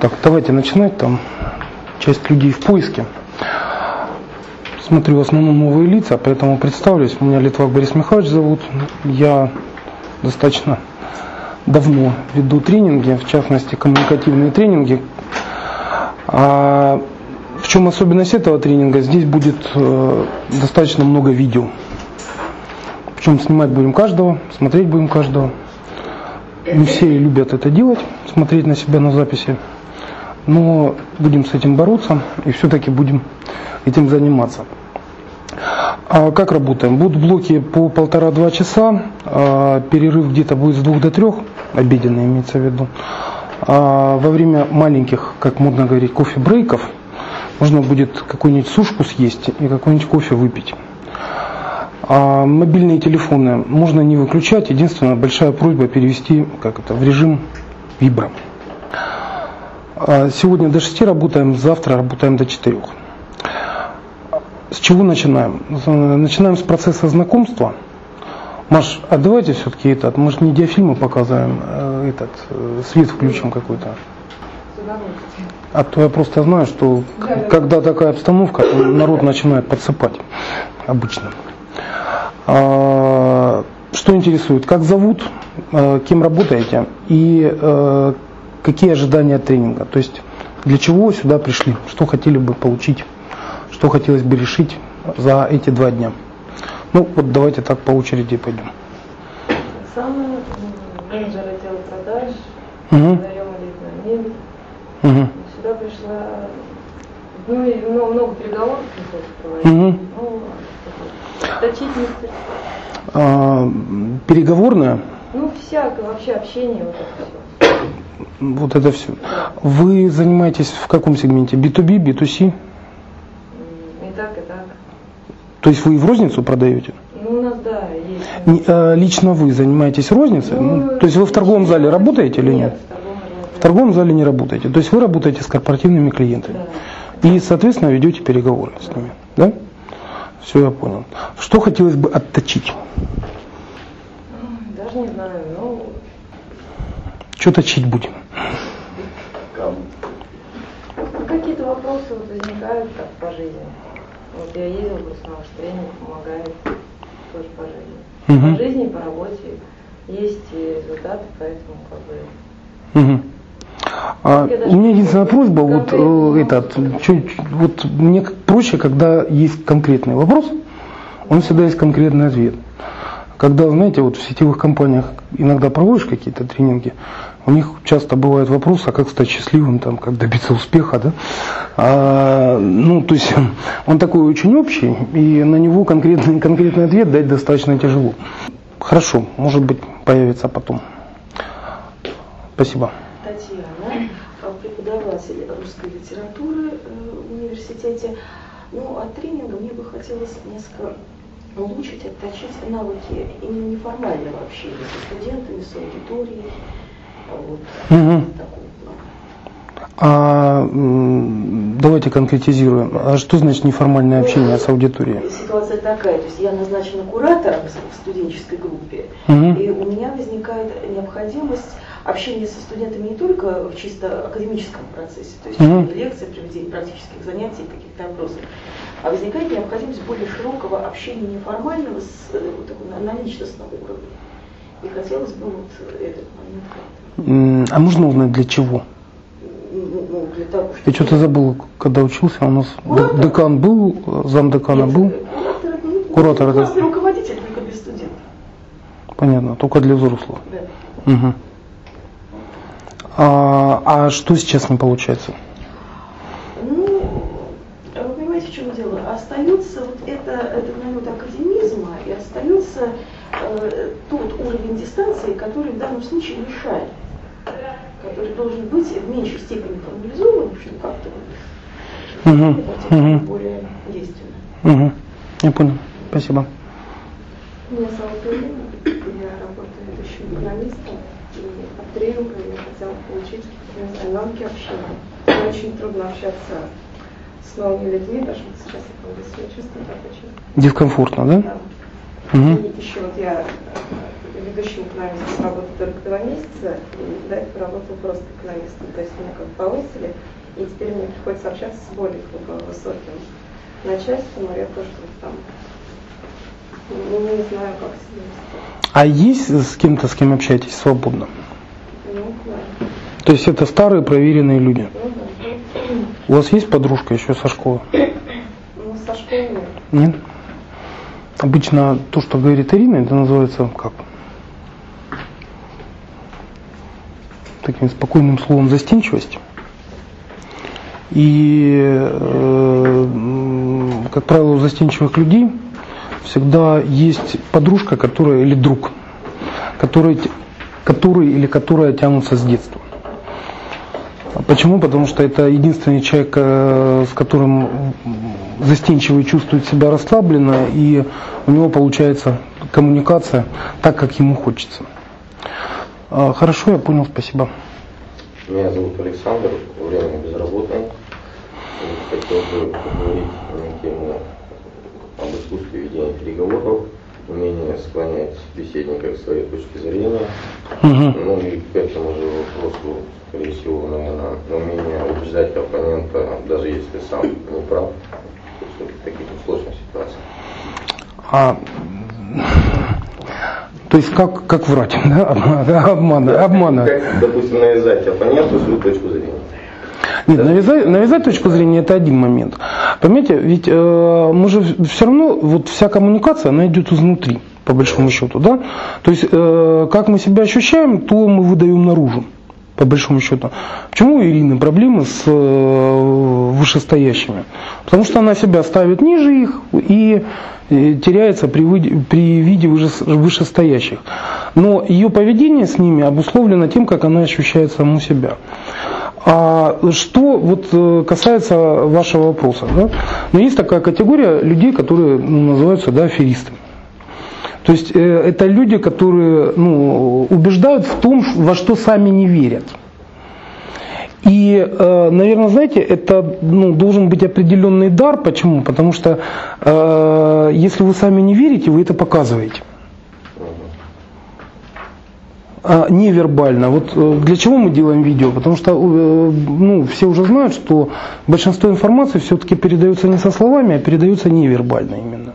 Так, давайте начинать. Там часть людей в поиске. Смотрю в основном новые лица, поэтому представлюсь. Меня Литвак Борис Михайлович зовут. Я достаточно давно веду тренинги, в частности коммуникативные тренинги. А в чем особенность этого тренинга? Здесь будет э, достаточно много видео. Причем снимать будем каждого, смотреть будем каждого. Не все любят это делать, смотреть на себя на записи. Но будем с этим бороться и все-таки будем этим заниматься. А как работаем? Будут блоки по полтора-два часа, а перерыв где-то будет с двух до трех, обеденный имеется в виду. А во время маленьких, как модно говорить, кофе-брейков, можно будет какую-нибудь сушку съесть и какой-нибудь кофе выпить. А мобильные телефоны можно не выключать, единственная большая просьба перевести как это, в режим вибро. А сегодня до 6 работаем, завтра работаем до 4. С чего начинаем? Начинаем с процесса знакомства. Маш, а давайте все-таки этот, может не диафильмы показываем, а этот, э, свет включим какой-то. А то я просто знаю, что когда такая обстановка, народ начинает подсыпать обычно. А, что интересует? Как зовут, а, кем работаете и какие ожидания от тренинга? То есть для чего сюда пришли? Что хотели бы получить? Что хотелось бы решить за эти два дня? Ну вот давайте так по очереди пойдем. Самое менеджер отдела продаж, Угу. даем элитную мебель. Угу. Сюда пришла, ну и много, много переговоров приходится проводить. Мгм. Ну, точить мистер. А, переговорная, Ну, всякое вообще общение, вот это все. Вот это все. Вы занимаетесь в каком сегменте? B2B, B2C? И так, и так. То есть вы и в розницу продаете? Ну, у нас, да, есть. Не- э, Лично вы занимаетесь розницей? Ну, то есть вы в торговом зале работаете или нет? в торговом зале. В торговом зале не работаете. То есть вы работаете с корпоративными клиентами. Да. И, соответственно, ведете переговоры с ними. Да? Все, я понял. Что хотелось бы отточить? Даже не знаю, Что точить будем? ну, какие-то вопросы вот возникают так по жизни. Вот я ездила просто на ваш тренинг, помогает тоже по жизни. Мгм. По жизни, по работе есть и результаты, поэтому как бы Мгм. А, у меня единственная просьба, вот э, этот, чуть, вот мне проще, когда есть конкретный вопрос, он всегда есть конкретный ответ. Когда, знаете, вот в сетевых компаниях иногда проводишь какие-то тренинги, у них часто бывает вопрос, а как стать счастливым, там, как добиться успеха, да? А, ну, то есть он такой очень общий, и на него конкретный, конкретный ответ дать достаточно тяжело. Хорошо, может быть, появится потом. Спасибо. Татьяна, а, преподаватель русской литературы э, в университете. Ну, от тренинга мне бы хотелось несколько улучшить, отточить навыки именно неформального общения со студентами, с аудиторией. Вот, плана. А, давайте конкретизируем. А что значит неформальное общение с аудиторией? Ситуация такая, то есть я назначена куратором в студенческой группе, Мгм. и у меня возникает необходимость общения со студентами не только в чисто академическом процессе, то есть Мгм. лекции, проведение практических занятий, каких-то опросов, а возникает необходимость более широкого общения неформального с, э, вот на, на личностном уровне. И хотелось бы вот этот момент А можно узнать для чего? ну, ну, для того, Я что-то забыл, когда учился, у нас д- декан был, зам декана Нет, был. Куратор, это, ну, Куратор это- классный руководитель, только без студентов. Понятно, только для взрослых. Да. Мгм. А, а что сейчас не получается? Ну, вы понимаете, в чем дело? Остается вот это, этот налет академизма и остается э, тот уровень дистанции, который в данном случае мешает, который должен быть в меньшей степени формализован, чтобы как-то это более действенно. Угу. Я понял. Спасибо. Меня зовут Ирина, я работаю ведущим журналистом, и от тренинга я хотела получить навыки общения. Мне очень трудно общаться с новыми людьми, даже вот сейчас я себя чувствую так очень. Дискомфортно, да? Да. И еще вот я э, предыдущим экономистом работал только два месяца, и до этого работал просто экономистом. То есть меня как повысили, и теперь мне приходится общаться с более высоким начальством, а я тоже там ну, не знаю, как с ним А есть с кем-то, с кем общаетесь свободно? Ну, да. То есть это старые проверенные люди? Ну, да. У вас есть подружка еще со школы? Ну, со школы нет. Нет? Обычно то, что говорит Ирина, это называется как? Таким спокойным словом застенчивость. И, э, как правило, у застенчивых людей всегда есть подружка, которая или друг, который, который или которая тянутся с детства. Почему? Потому что это единственный человек, э, с которым застенчивый чувствует себя расслабленно, и у него получается коммуникация так, как ему хочется. А, Хорошо, я понял, спасибо. Меня зовут Александр, временно безработный. Хотел бы поговорить на тему об искусстве ведения переговоров, умение склонять собеседника к своей точке зрения, Мгм. ну и к этому же вопросу, скорее всего, наверное, умение убеждать оппонента, даже если сам не прав, таких вот сложных ситуациях. А, то есть как, как врать, да? Обман- обмана. Как, допустим, навязать оппоненту свою точку зрения. Нет, навязать, навязать точку зрения это один момент. Понимаете, ведь э, мы же все равно, вот вся коммуникация, она идет изнутри, по большому счету, да? То есть, э, как мы себя ощущаем, то мы выдаем наружу, по большому счету. Почему у Ирины проблемы с э, вышестоящими? Потому что она себя ставит ниже их и э, теряется при, при виде выше- вышестоящих. Но ее поведение с ними обусловлено тем, как она ощущает саму себя. А что вот э, касается вашего вопроса, да? Но есть такая категория людей, которые ну, называются да, аферистами. То есть э, это люди, которые ну, убеждают в том, во что сами не верят. И, э, наверное, знаете, это ну, должен быть определенный дар. Почему? Потому что э, если вы сами не верите, вы это показываете. А, невербально. Вот э, для чего мы делаем видео? Потому что ну, все уже знают, что большинство информации все-таки передается не со словами, а передается невербально именно.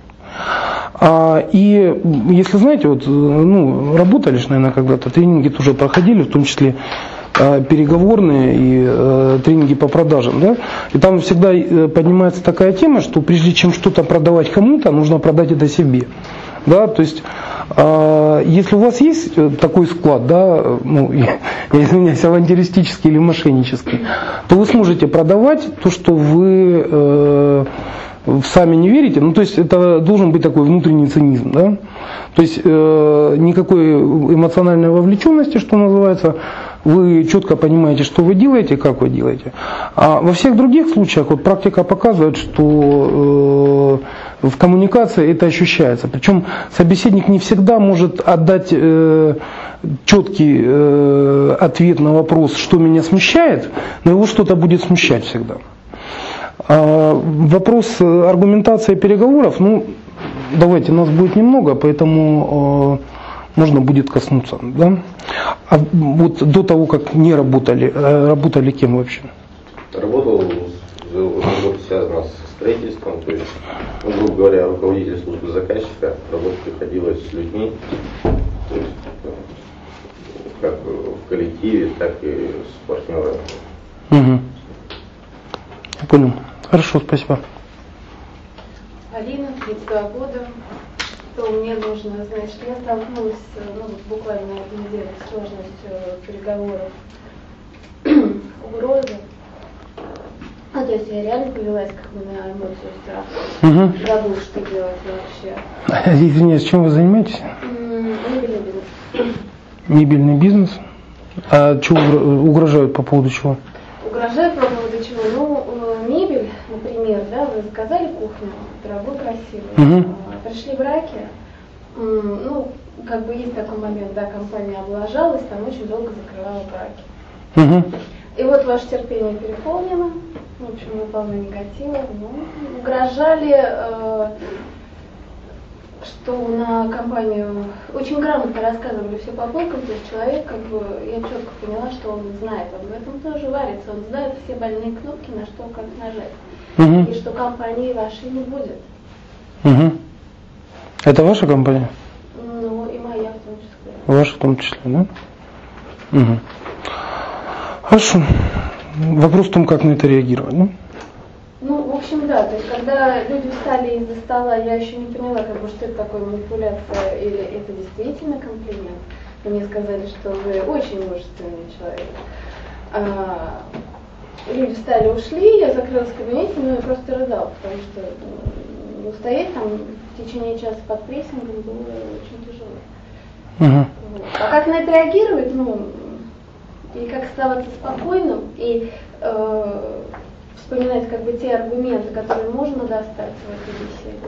А, и если знаете, вот, э, ну, работали же, наверное, когда-то, тренинги тоже проходили, в том числе э, переговорные и э, тренинги по продажам, да, и там всегда э, поднимается такая тема, что прежде чем что-то продавать кому-то, нужно продать это себе, да, то есть а, если у вас есть э, такой склад, да, э, ну, я извиняюсь, авантюристический или мошеннический, то вы сможете продавать то, что вы э, сами не верите. Ну, то есть это должен быть такой внутренний цинизм, да. То есть э, никакой эмоциональной вовлеченности, что называется, вы четко понимаете, что вы делаете, как вы делаете. А во всех других случаях вот практика показывает, что э, в коммуникации это ощущается. Причем собеседник не всегда может отдать э, четкий э, ответ на вопрос, что меня смущает, но его что-то будет смущать всегда. А вопрос э, аргументации переговоров, ну, давайте, нас будет немного, поэтому э, можно будет коснуться. Да? А вот до того, как не работали, э, работали кем вообще? Работал, с- работа связана со строительством, то есть, ну, грубо говоря, руководитель службы заказчика, работать приходилось с людьми, то есть, как в коллективе, так и с партнерами. Угу. Я понял. Хорошо, спасибо. Алина, 32 года. Что мне нужно, значит, я столкнулась ну, вот буквально этой неделе с сложностью переговоров, угрозы. А, то есть я реально повелась как бы на эмоцию страха. Угу. Что делать вообще. Извиняюсь, чем вы занимаетесь? Мебельный бизнес. Мебельный бизнес. А что угрожают по поводу чего? Угрожает по поводу чего? Ну, э, мебель, например, да, вы заказали кухню, дорогой, красивый. Мгм. А, Пришли браки, ну, как бы есть такой момент, да, компания облажалась, там очень долго закрывала браки. Угу. И вот ваше терпение переполнено, в общем, вы полны негатива, ну, угрожали, э, что на компанию очень грамотно рассказывали все по полкам, то есть человек, как бы, я четко поняла, что он знает, он в этом тоже варится, он знает все больные кнопки, на что как нажать. Мгм. И что компании вашей не будет. Мгм. Это ваша компания? Ну, и моя в том числе. Ваша в том числе, да? Мгм. Хорошо. Вопрос в том, как на это реагировать. Да? Ну, общем, да, то есть когда люди встали из-за стола, я еще не поняла, как бы, что это такое манипуляция или это действительно комплимент. Мне сказали, что вы очень мужественный человек. А, люди встали, ушли, я закрылась в кабинете, ну и просто рыдала, потому что ну, стоять там в течение часа под прессингом было очень тяжело. Мгм. Вот. А как на это реагировать, ну, и как оставаться спокойным, и э, вспоминать как бы те аргументы, которые можно достать в этой беседе,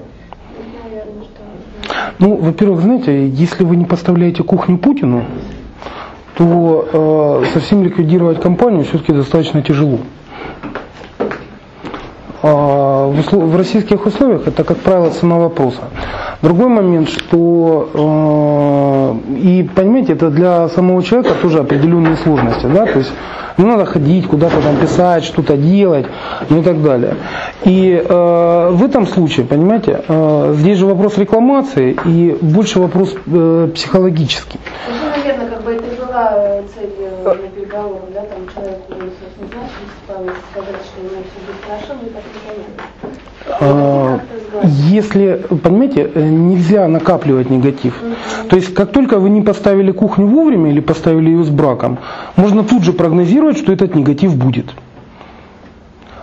ну, наверное, что... Ну, во-первых, знаете, если вы не поставляете кухню Путину, то э, совсем ликвидировать компанию все-таки достаточно тяжело. А в, российских условиях это, как правило, цена вопроса. Другой момент, что э, и понимаете, это для самого человека тоже определенные сложности, да, то есть не надо ходить куда-то там писать, что-то делать, ну и так далее. И э, в этом случае, понимаете, э, здесь же вопрос рекламации и больше вопрос э, психологический. Ну, наверное, как бы это была э, цель э, на переговорах, да, там собственно, что у все будет хорошо, но так непонятно. А. Если, понимаете, э, нельзя накапливать негатив. То есть, как только вы не поставили кухню вовремя или поставили ее с браком, можно тут же прогнозировать, что этот негатив будет.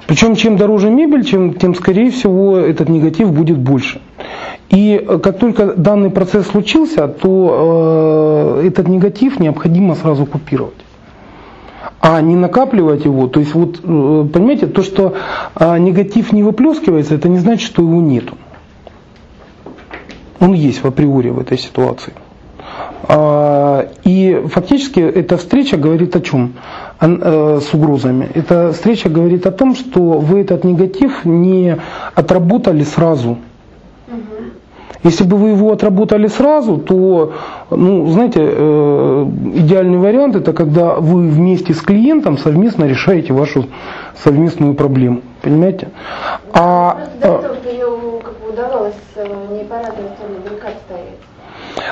Причем, чем дороже мебель, чем, тем, скорее всего, этот негатив будет больше. И э, как только данный процесс случился, то э, этот негатив необходимо сразу купировать а не накапливать его. То есть вот, э, понимаете, то, что а, негатив не выплескивается, это не значит, что его нету. Он есть в априори в этой ситуации. А, И фактически эта встреча говорит о чем? Э, с угрозами. Эта встреча говорит о том, что вы этот негатив не отработали сразу. Если бы вы его отработали сразу, то, ну, знаете, э, идеальный вариант это когда вы вместе с клиентом совместно решаете вашу совместную проблему. Понимаете? А, Просто до э, как бы удавалось э, не порадовать, а на баррикад стоять.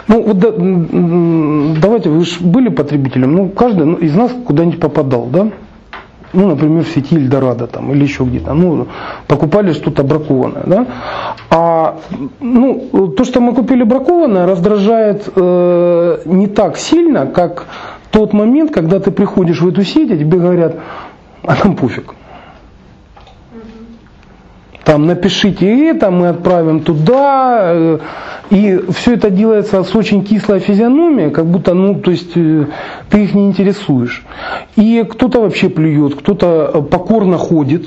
ну вот да, давайте, вы же были потребителем, ну каждый ну, из нас куда-нибудь попадал, да? Ну, например, в сети Эльдорадо там или еще где-то, ну, покупали что-то бракованное, да? А, ну, то, что мы купили бракованное, раздражает э, не так сильно, как тот момент, когда ты приходишь в эту сеть, и тебе говорят, а нам пофиг. Там напишите это, мы отправим туда. И все это делается с очень кислой физиономией, как будто, ну, то есть э, ты их не интересуешь. И кто-то вообще плюет, кто-то э, покорно ходит.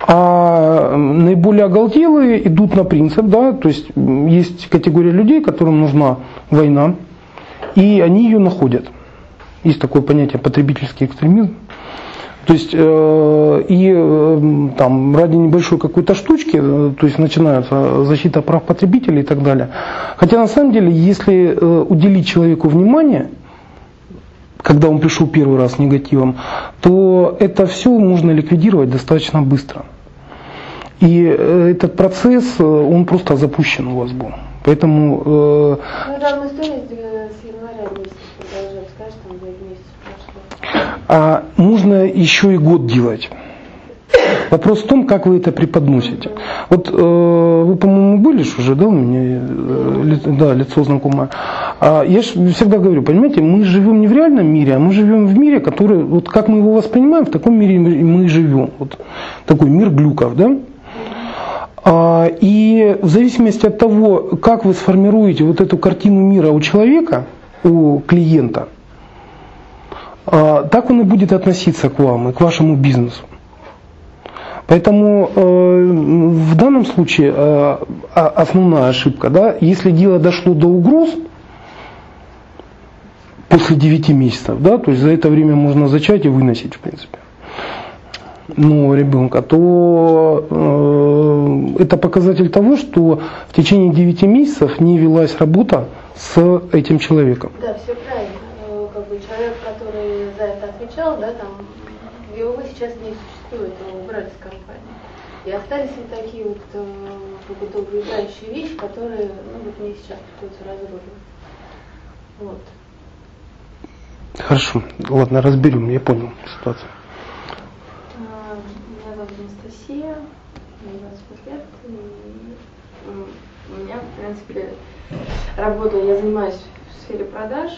А наиболее оголтелые идут на принцип, да, то есть есть категория людей, которым нужна война, и они ее находят. Есть такое понятие потребительский экстремизм. То есть э, и э, там ради небольшой какой-то штучки, э, то есть начинается защита прав потребителей и так далее. Хотя на самом деле, если уделить человеку внимание, когда он пришел первый раз с негативом, то это все можно ликвидировать достаточно быстро. И этот процесс, он просто запущен у вас был. Поэтому Ну, данная история с, января месяца продолжается, скажешь, там 9 месяцев прошло. А нужно еще и год делать. Вопрос в том, как вы это преподносите. Вот э, вы, по-моему, были ж уже, да, у меня э, ли- да, лицо знакомое. А я же всегда говорю, понимаете, мы живем не в реальном мире, а мы живем в мире, который, вот как мы его воспринимаем, в таком мире мы и живем. Вот такой мир глюков, да? А, И в зависимости от того, как вы сформируете вот эту картину мира у человека, у клиента, так он и будет относиться к вам и к вашему бизнесу. Поэтому э, в данном случае э, а- основная ошибка, да, если дело дошло до угроз после 9 месяцев, да, то есть за это время можно зачать и выносить, в принципе, нового ребенка, то э, это показатель того, что в течение 9 месяцев не велась работа с этим человеком. Да, все правильно. Э, Как бы человек, который отвечал, да, там его сейчас не существует, его убрали с компании. И остались вот такие вот э, увлекающие вещи, которые, ну вот мне сейчас приходится разруливать. Вот. Хорошо, ладно, разберем, я понял ситуацию. А, Меня зовут Анастасия, мне 25 лет, и у меня, в принципе, работа, я занимаюсь в сфере продаж,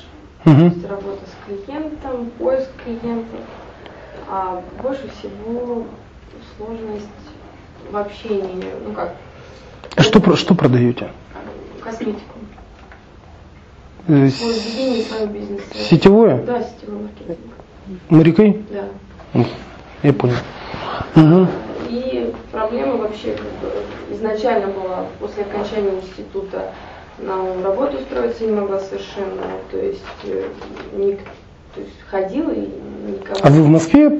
то Мгм. есть работа с клиентом, поиск клиентов, а больше всего сложность в общении, ну как, Что, про- что продаете? косметику, Э, ну, с-. Сетевое? Да, сетевой маркетинг, Морякой? да. Я понял. Мгм. И проблема вообще как бы, изначально была после окончания института на работу устроиться не могла совершенно. То есть, э, ник- то есть ходила и никого. А вы в Москве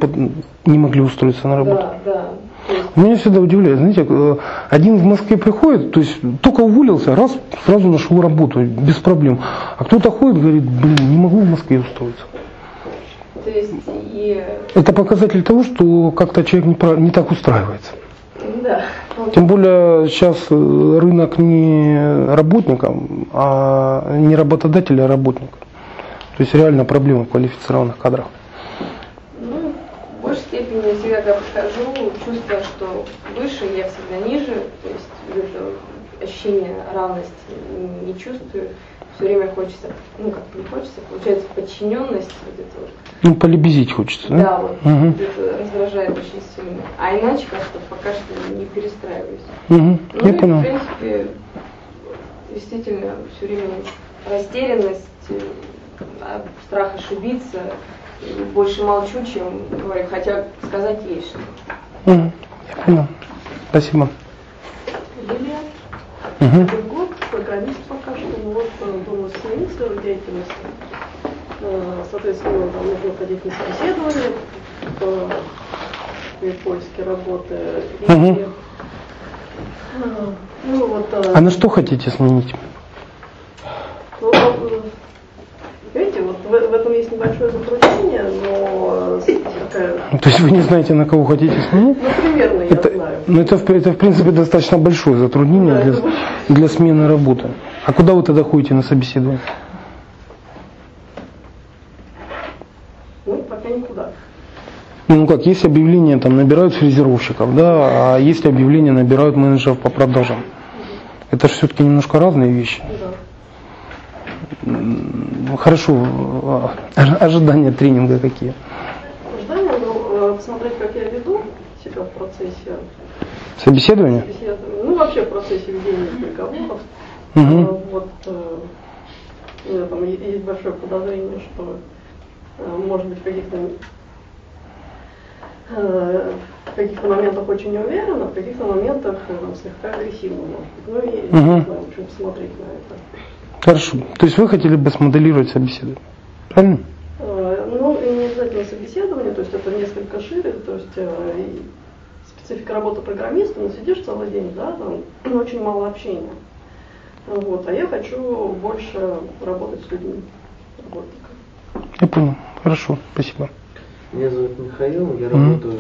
не могли устроиться на работу? Да, да. Есть, Меня всегда удивляет, знаете, э, один в Москве приходит, то есть только уволился, раз, сразу нашел работу, без проблем. А кто-то ходит, говорит, блин, не могу в Москве устроиться. то есть и Это показатель того, что как-то человек не, не так устраивается. да. Тем более сейчас э, рынок не работникам, а не работодателя, а работника. То есть реально проблема квалифицированных кадрах. Ну, в большей степени я всегда когда подхожу, чувствую, что выше, я всегда ниже, то есть это ощущение равности не чувствую. Все время хочется, ну как не хочется, получается подчиненность вот это вот. Ну, полебезить хочется, да? Да, вот Мгм. это раздражает очень сильно. А иначе как-то пока что не перестраиваюсь. Мгм, Ну я и, понял. в принципе, действительно, все время растерянность, э, страх ошибиться. И Больше молчу, чем говорю, хотя сказать есть что. Мгм, Я понял. Спасибо. Лилия, один год, программист пока что, ну вот э, думаю сменить свою деятельность. Э, Соответственно, там нужно ходить на собеседование э, при поиске работы. И, э, ну вот, э, А на что хотите сменить? ну, видите, вот в, в этом есть небольшое затруднение, но э, такая, То есть вы не знаете, на кого хотите сменить? ну, примерно я Это, знаю. ну, это, в- это, в принципе, достаточно большое затруднение Да, для, это для смены работы. А куда вы тогда ходите на собеседование? Ну, пока никуда. Ну как, есть объявления, там набирают фрезеровщиков, да, а есть объявления, набирают менеджеров по продажам. Это же все-таки немножко разные вещи. Да. Хорошо, а, ожи- ожидания тренинга какие? Ожидание, ну, э, посмотреть, как я веду себя в процессе Собеседование? беседования, ну, вообще в процессе ведения переговоров. Э, Вот, э, у меня там есть большое подозрение, что, э, может быть, в каких-то э, в каких-то моментах очень уверенно, в каких-то моментах э, там, слегка агрессивно. Ну, и не знаю, в общем, посмотреть на это. Хорошо. То есть вы хотели бы смоделировать собеседование? Правильно? Э, Ну, и не обязательно собеседование, то есть это несколько шире, то есть э, специфика работы программиста, ну, сидишь целый день, да, там очень мало общения. Вот, а я хочу больше работать с людьми, работниками. Я понял. Хорошо, спасибо. Меня зовут Михаил, я Мгм. работаю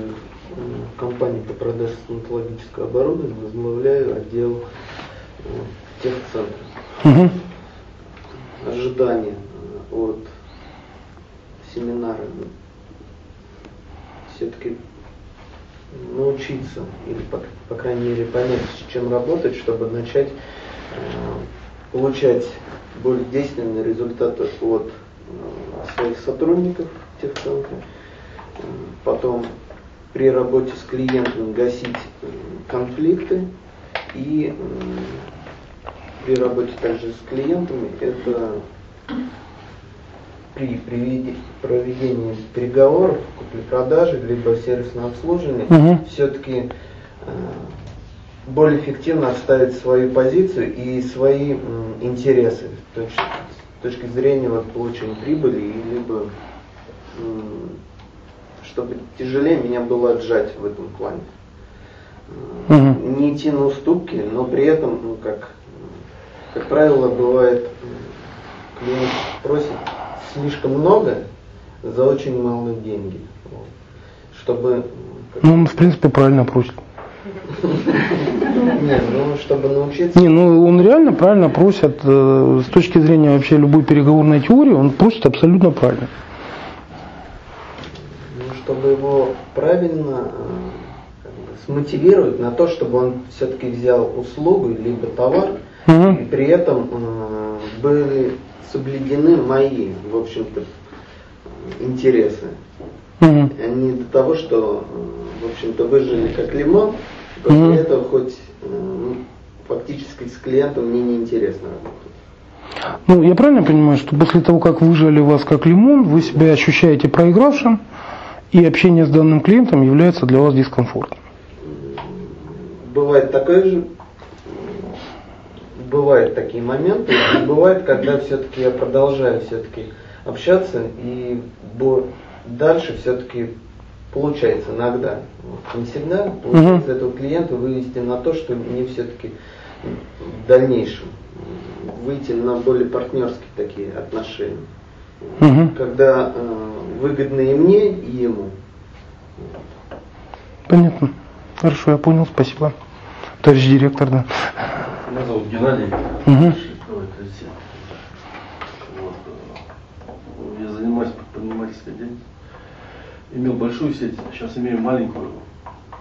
в компании по продаже стоматологического оборудования, возглавляю отдел э, техцентра. Мгм. Ожидания э, от семинара все-таки научиться или, по, по крайней мере, понять, с чем работать, чтобы начать э, получать более действенные результаты от э, своих сотрудников техцентра. Э, Потом при работе с клиентом гасить э, конфликты и э, при работе также с клиентами это при проведении переговоров, купли-продажи, либо сервисного обслуживания, Мгм. все-таки более эффективно отставить свою позицию и свои м, интересы с с точки зрения вот, получения прибыли, и либо м, чтобы тяжелее меня было отжать в этом плане. Мгм. Не идти на уступки, но при этом, ну как, как правило, бывает, клиент просит слишком много за очень малые деньги. Вот. Чтобы, Ну, он, в принципе, правильно просит. не, ну, чтобы научиться Не, ну он реально правильно просит, э, с точки зрения вообще любой переговорной теории, он просит абсолютно правильно. Ну, чтобы его правильно э, как бы, смотивировать на то, чтобы он все-таки взял услугу либо товар, Мгм. и при этом э, были соблюдены мои, в общем-то, интересы. Мгм. А не до того, что, э, в общем-то, выжили как лимон, после Мгм. этого хоть э, ну, фактически с клиентом мне неинтересно работать. Ну, я правильно понимаю, что после того, как выжали вас как лимон, вы себя ощущаете проигравшим, и общение с данным клиентом является для вас дискомфортным. Бывает такое же, бывают такие моменты, и бывает, когда все-таки я продолжаю все-таки общаться, и дальше все-таки получается иногда, не всегда, получается этого клиента вывести на то, что мне все-таки в дальнейшем выйти на более партнерские такие отношения, Мгм. когда э, выгодно и мне, и ему. Понятно. Хорошо, я понял, спасибо. Товарищ директор, да. Меня зовут Геннадий. Коллектив. Вот, э, Я занимаюсь предпринимательской деятельностью. Имел большую сеть, сейчас имею маленькую,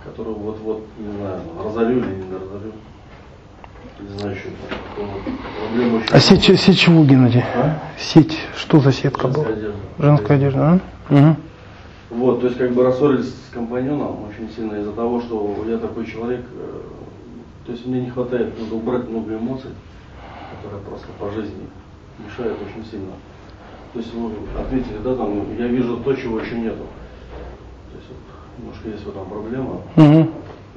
которую вот-вот, не знаю, разорю или не разорю. Не знаю еще. Проблема. А сеть, сеть чего, Геннадий? А? Сеть, что за сетка была? Женская одежда. Женская одежда, а? Угу. Вот, то есть как бы рассорились с компаньоном очень сильно из-за того, что я такой человек, э, то есть мне не хватает, надо убрать много эмоций, которые просто по жизни мешают очень сильно. То есть вы отметили, да, там, я вижу то, чего еще нету. То есть вот, немножко есть в этом проблема. Угу.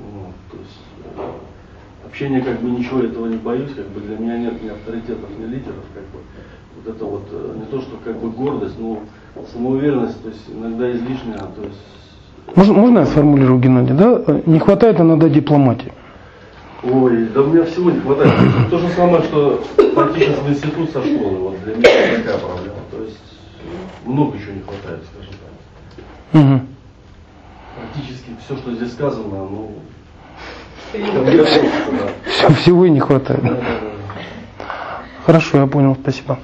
Ну, то есть э, общение как бы ничего этого не боюсь, как бы для меня нет ни авторитетов, ни лидеров, как бы вот это вот э, не то, что как бы гордость, но самоуверенность, то есть иногда излишняя, то есть Можно, можно я сформулирую, Геннадий, да? Не хватает иногда дипломатии. Ой, да у меня всего не хватает. То же самое, что практически в институт со школы. Вот для меня такая проблема. То есть много чего не хватает, скажем так. Угу. Практически все, что здесь сказано, ну, относится, да. Всего и не хватает. Да, да, да. Хорошо, я понял, спасибо.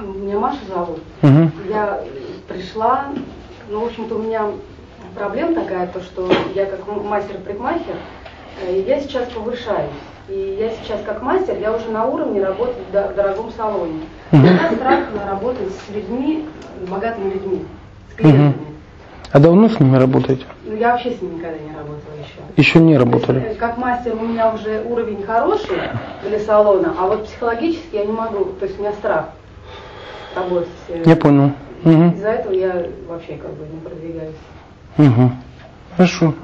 Меня Маша зовут. Угу. Я пришла, ну, в общем-то, у меня проблема такая, то, что я как мастер-прикмахер, э, я сейчас повышаюсь. И я сейчас как мастер, я уже на уровне работы в до- в дорогом салоне. У меня страх работать с людьми, с богатыми людьми, с клиентами. А давно с ними работаете? Ну, я вообще с ними никогда не работала еще. Еще не То есть, работали. э, как мастер у меня уже уровень хороший для салона, а вот психологически я не могу, то есть у меня страх работать. э, Я понял. Угу. Из-за этого я вообще как бы не продвигаюсь. Угу. Хорошо.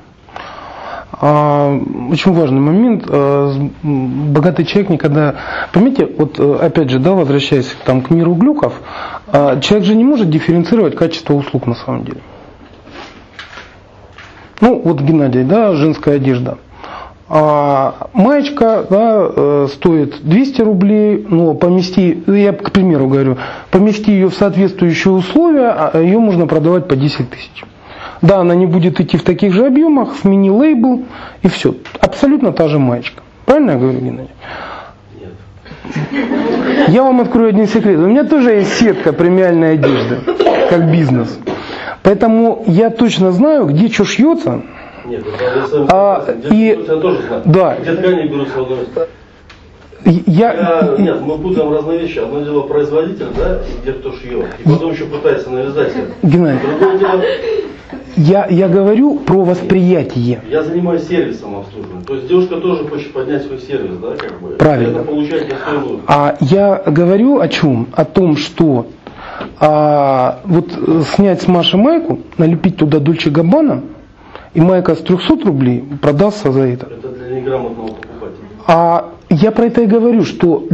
А, очень важный момент. м, богатый человек никогда... Поймите, вот э, опять же, да, возвращаясь там, к миру глюков, а, человек же не может дифференцировать качество услуг на самом деле. Ну, вот Геннадий, да, женская одежда. А маечка да, э, стоит 200 рублей, но помести, я к примеру говорю, помести ее в соответствующие условия, а ее можно продавать по 10 тысяч. Да, она не будет идти в таких же объемах, в мини-лейбл и все. Абсолютно та же маечка. Правильно я говорю, Геннадий? Нет. Я вам открою один секрет. У меня тоже есть сетка премиальной одежды, как бизнес. Поэтому я точно знаю, где что шьется. Нет, вами А. Где и- я тоже знаю. да. Где ткани берутся, Я, Я, нет, мы путаем разные вещи. Одно дело производитель, да, и где кто шьет. И потом еще пытается навязать это. Геннадий, Другое дело, я, я говорю про восприятие. я занимаюсь сервисом обслуживания. То есть девушка тоже хочет поднять свой сервис, да, как бы. Правильно. Это я стоимость. А я говорю о чем? О том, что а, вот э, снять с Маши майку, налепить туда Дольче Габбана, и майка с 300 рублей продастся за это. Это для неграмотного покупателя. А я про это и говорю, что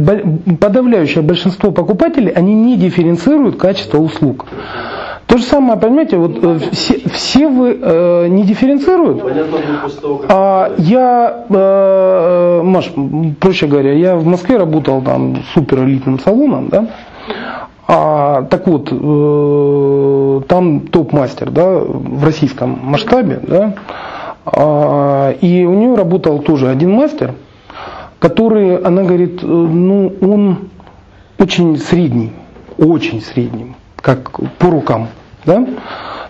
подавляющее большинство покупателей, они не дифференцируют качество услуг. То же самое, понимаете, вот э, все, все вы э, не дифференцируют. Как... А я, э, Маш, проще говоря, я в Москве работал там супер элитным салоном, да, а, так вот, э, там топ-мастер, да, в российском масштабе, да, а, и у нее работал тоже один мастер, который, она говорит, э, ну, он очень средний, очень средний, как по рукам, да,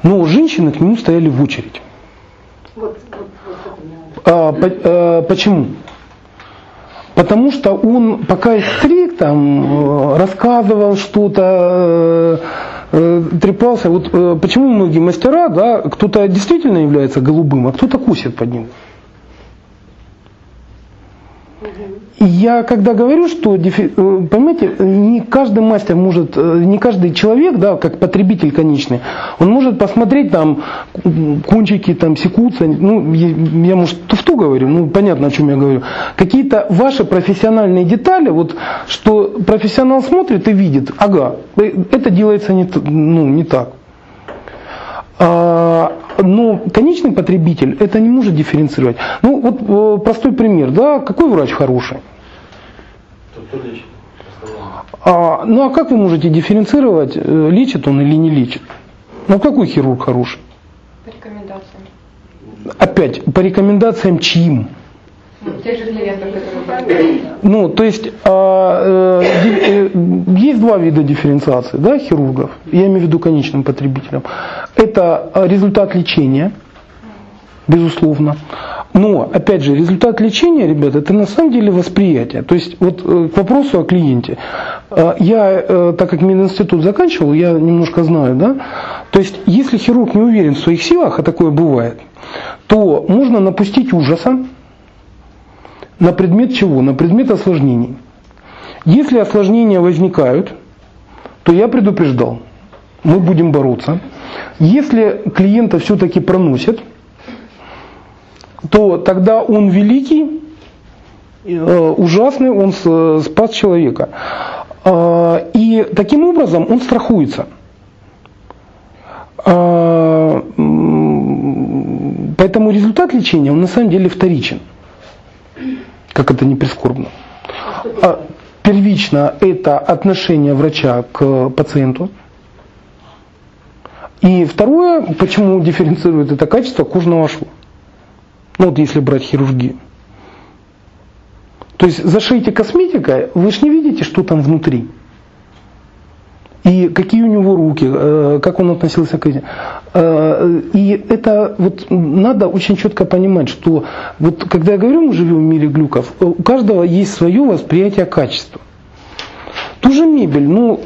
но женщины к нему стояли в очередь. Вот, вот, вот. А, по- э, почему? Потому что он, пока стриг, там, э, рассказывал что-то, э, э, трепался. Вот почему многие мастера, да, кто-то действительно является голубым, а кто-то косит под ним. Я когда говорю, что, э, понимаете, не каждый мастер может, э, не каждый человек, да, как потребитель конечный, он может посмотреть там кончики там секутся, ну, я, я, может туфту говорю, ну, понятно, о чем я говорю. Какие-то ваши профессиональные детали, вот, что профессионал смотрит и видит, ага, э, это делается не, ну, не так. А, но конечный потребитель это не может дифференцировать. Ну вот э, простой пример, да, какой врач хороший? А, ну а как вы можете дифференцировать, э, лечит он или не лечит? Ну какой хирург хороший? По рекомендациям. Опять, по рекомендациям чьим? Ну, Ну, то есть а, э, ди- э, есть два вида дифференциации да, хирургов, я имею в виду конечным потребителям. Это а, результат лечения, безусловно. Но, опять же, результат лечения, ребята, это на самом деле восприятие. То есть, вот э, к вопросу о клиенте. А, Я, э, так как мединститут заканчивал, я немножко знаю, да. То есть, если хирург не уверен в своих силах, а такое бывает, то можно напустить ужаса, на предмет чего? На предмет осложнений. Если осложнения возникают, то я предупреждал, мы будем бороться. Если клиента все-таки проносит, то тогда он великий, э, ужасный, он спас человека. А, И таким образом он страхуется. А, Поэтому результат лечения, он на самом деле вторичен. Как это не прискорбно. А, Первично это отношение врача к пациенту. И второе, почему дифференцирует это качество кожного шва. Ну вот если брать хирургию. То есть зашейте косметикой, вы же не видите, что там внутри. И какие у него руки, э, как он относился к этим. Э, И это вот надо очень четко понимать, что вот когда я говорю, мы живем в мире глюков, э, у каждого есть свое восприятие качества. Ту же мебель, ну,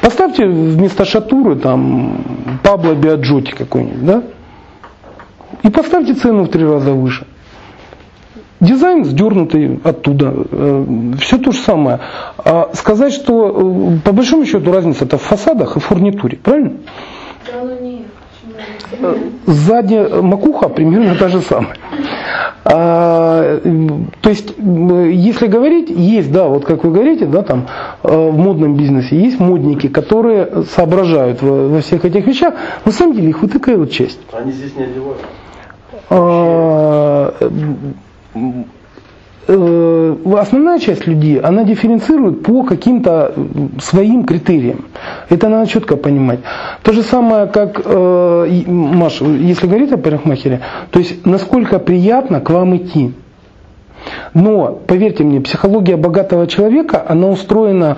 поставьте вместо шатуры там Пабло Биаджоти какой-нибудь, да? И поставьте цену в три раза выше. Дизайн сдернутый оттуда, все то же самое. А сказать, что э, по большому счету разница это в фасадах и в фурнитуре, правильно? Да, нет. почему? Э, Сзади макуха примерно та же самая. А, то есть, если говорить, есть, да, вот как вы говорите, да, там э, в модном бизнесе есть модники, которые соображают во, во всех этих вещах. На самом деле их вот такая вот часть. Они здесь не одевают. А, э, основная часть людей, она дифференцирует по каким-то м, своим критериям. Это надо четко понимать. То же самое, как, э, Маш, если говорить о парикмахере, то есть насколько приятно к вам идти. Но, поверьте мне, психология богатого человека, она устроена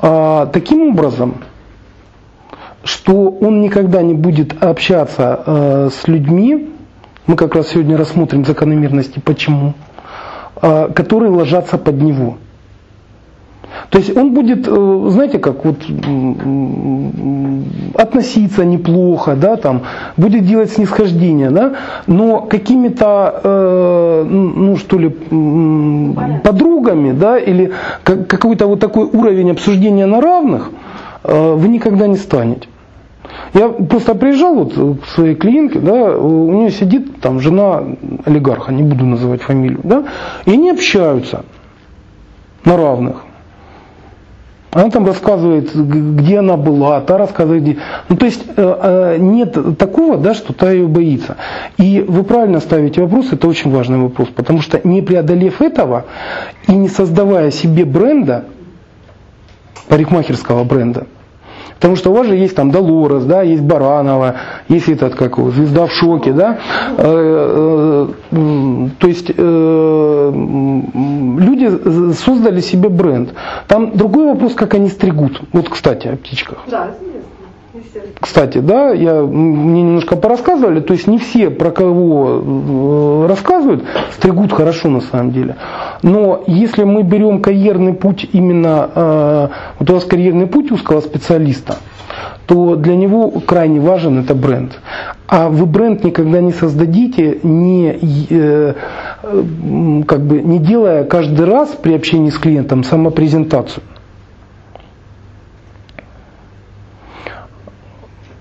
а, таким образом, что он никогда не будет общаться э, с людьми, мы как раз сегодня рассмотрим закономерности, почему, э, которые ложатся под него. То есть он будет, э, знаете, как вот относиться неплохо, да, там, будет делать снисхождение, да, но какими-то, э, ну что ли, подругами, да, или как- какой-то вот такой уровень обсуждения на равных, э, вы никогда не станете. Я просто приезжал вот к своей клиентке, да, у нее сидит там жена олигарха, не буду называть фамилию, да, и они общаются на равных. Она там рассказывает, где она была, та рассказывает, где. Ну, то есть э, э, нет такого, да, что та ее боится. И вы правильно ставите вопрос, это очень важный вопрос, потому что не преодолев этого и не создавая себе бренда, парикмахерского бренда, Потому что у вас же есть там Долорес, да, есть Баранова, есть этот, как его, звезда в шоке, да. Э, э, То есть э, люди создали себе бренд. Там другой вопрос, как они стригут. Вот, кстати, о птичках. Да, известно. Кстати, да, я, мне немножко порассказывали, то есть не все, про кого э, рассказывают, стригут хорошо на самом деле. Но если мы берем карьерный путь именно, э, вот у вас карьерный путь узкого специалиста, то для него крайне важен это бренд. А вы бренд никогда не создадите, не, э, как бы, не делая каждый раз при общении с клиентом самопрезентацию.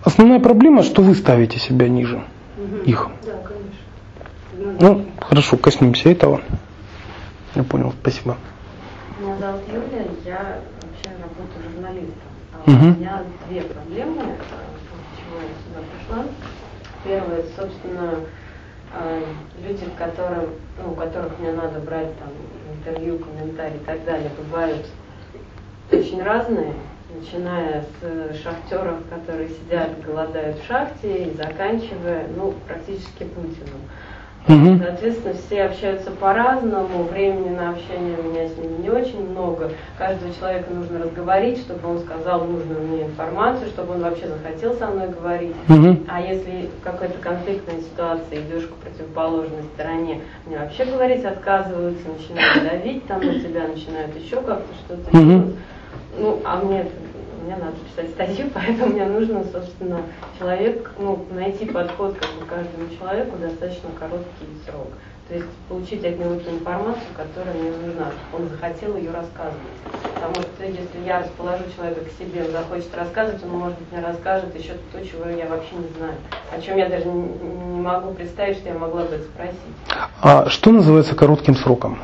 Основная проблема, что вы ставите себя ниже их. Да, конечно. Ну, хорошо, коснемся этого. Я понял, спасибо. Меня зовут Юлия, я вообще работаю журналистом. А Мгм. У меня две проблемы, э, чего я сюда пришла. Первое, собственно, э, люди, которым, ну, у которых мне надо брать там интервью, комментарии и так далее, бывают очень разные, начиная с шахтеров, которые сидят, голодают в шахте, и заканчивая, ну, практически Путиным. Мгм. Соответственно, все общаются по-разному, времени на общение у меня с ними не очень много. Каждого человека нужно разговорить, чтобы он сказал нужную мне информацию, чтобы он вообще захотел со мной говорить. Мгм. А если в какой-то конфликтной ситуации идешь к противоположной стороне, мне вообще говорить отказываются, начинают давить там на тебя, начинают еще как-то что-то делать. Ну, а мне, мне надо писать статью, поэтому мне нужно, собственно, человек, ну, найти подход как бы каждому человеку достаточно короткий срок. То есть получить от него ту информацию, которая мне нужна, он захотел ее рассказывать. Потому что если я расположу человека к себе, он захочет рассказывать, он, может быть, мне расскажет еще то, чего я вообще не знаю. О чем я даже не, могу представить, что я могла бы спросить. А что называется коротким сроком?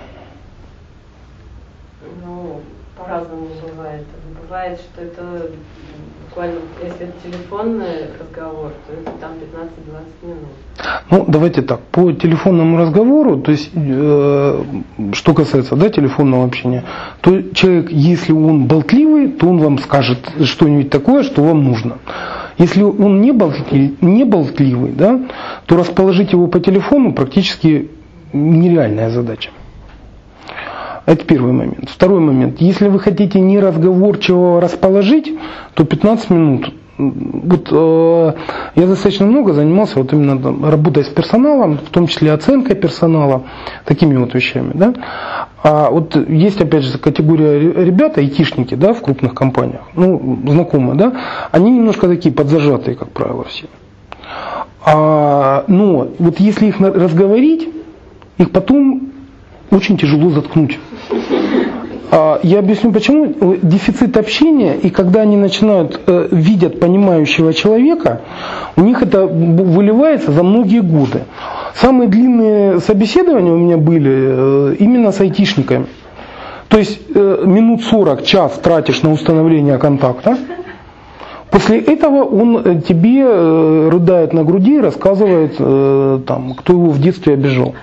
Ну, по-разному бывает. Бывает, что это буквально, если это телефонный разговор, то это там 15-20 минут. Ну, давайте так, по телефонному разговору, то есть, э, что касается да, телефонного общения, то человек, если он болтливый, то он вам скажет что-нибудь такое, что вам нужно. Если он не, болтли- не болтливый, да, то расположить его по телефону практически нереальная задача. Это первый момент. Второй момент. Если вы хотите неразговорчивого расположить, то 15 минут. Вот э, я достаточно много занимался вот именно там, работой с персоналом, в том числе оценкой персонала, такими вот вещами. Да? А вот есть опять же категория ре- ребят, айтишники, да, в крупных компаниях, ну, знакомые, да, они немножко такие подзажатые, как правило, все. А, но вот если их разговорить, их потом очень тяжело заткнуть. А, Я объясню почему. Дефицит общения, и когда они начинают, э, видят понимающего человека, у них это выливается за многие годы. Самые длинные собеседования у меня были э, именно с айтишниками. То есть э, минут 40, час тратишь на установление контакта. После этого он тебе рыдает на груди и рассказывает, там, кто его в детстве обижал.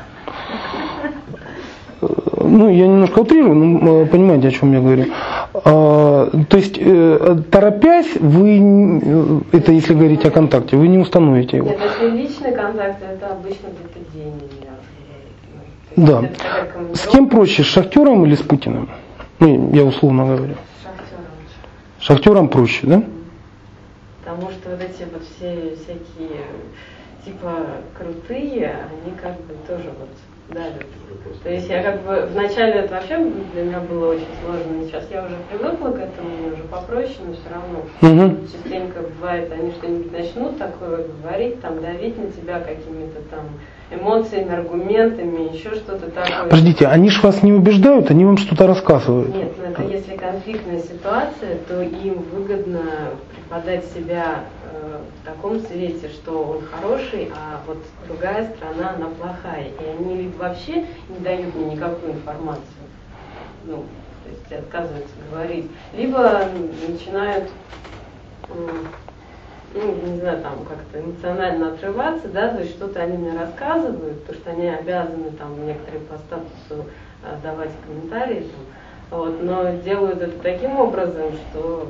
Ну, я немножко утрирую, но э, понимаете, о чем я говорю. А, То есть, э, торопясь, вы, э, это если говорить о контакте, вы не установите его. Нет, если личный контакт, это обычно где-то день или Да. С кем проще, с шахтером или с Путиным? Ну, я условно говорю. Шахтером. Шахтером проще, да? Потому что вот эти вот все всякие типа крутые, они как бы тоже вот давят. То есть я как бы вначале это вообще для меня было очень сложно. Сейчас я уже привыкла к этому, мне уже попроще, но все равно Мгм. частенько бывает, они что-нибудь начнут такое говорить, там давить на тебя какими-то там эмоциями, аргументами, еще что-то такое. Подождите, они ж вас не убеждают, они вам что-то рассказывают. Нет, ну это если конфликтная ситуация, то им выгодно преподать себя в таком свете, что он хороший, а вот другая сторона, она плохая. И они либо вообще не дают мне никакую информацию, ну, то есть отказываются говорить, либо начинают ну, не знаю, там как-то эмоционально отрываться, да, то есть что-то они мне рассказывают, потому что они обязаны там некоторые по статусу а, давать комментарии, там, вот, но делают это таким образом, что,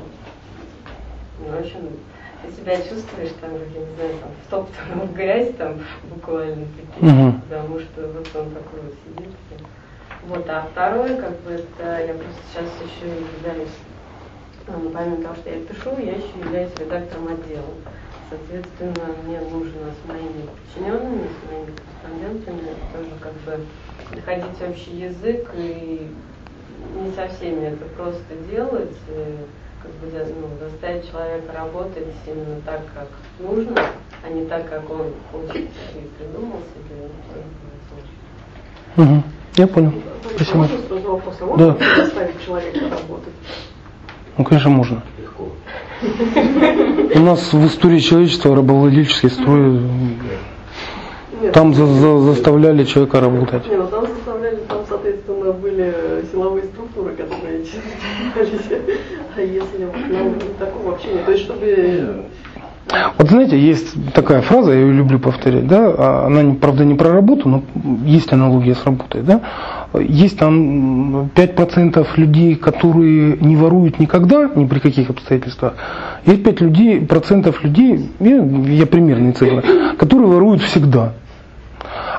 ну, в общем, себя чувствуешь там, как, я не знаю, там, втоптанным в грязь там буквально таки, угу. потому что вот он такой вот сидит. Вот, а второе, как бы, это я просто сейчас еще являюсь ну, помимо того, что я пишу, я еще являюсь редактором отдела. Соответственно, мне нужно с моими подчиненными, с моими корреспондентами тоже как бы находить общий язык и не со всеми это просто делать, как бы ну, заставить человека работать именно так, как нужно, а не так, как он хочет и придумал себе. Угу. Я понял. Спасибо. Можно сразу вопрос, а можно да. заставить человека работать? Ну, конечно, можно. Легко. У нас в истории человечества рабовладельческий строй там за, за, заставляли человека работать. Нет, ну там заставляли, там, соответственно, были силовые А чтобы вот знаете, есть такая фраза, я ее люблю повторять, да, а она, правда, не про работу, но есть аналогия с работой, да. Есть там 5% людей, которые не воруют никогда, ни при каких обстоятельствах. Есть 5 людей, процентов людей, я, я примерные цифры, которые воруют всегда.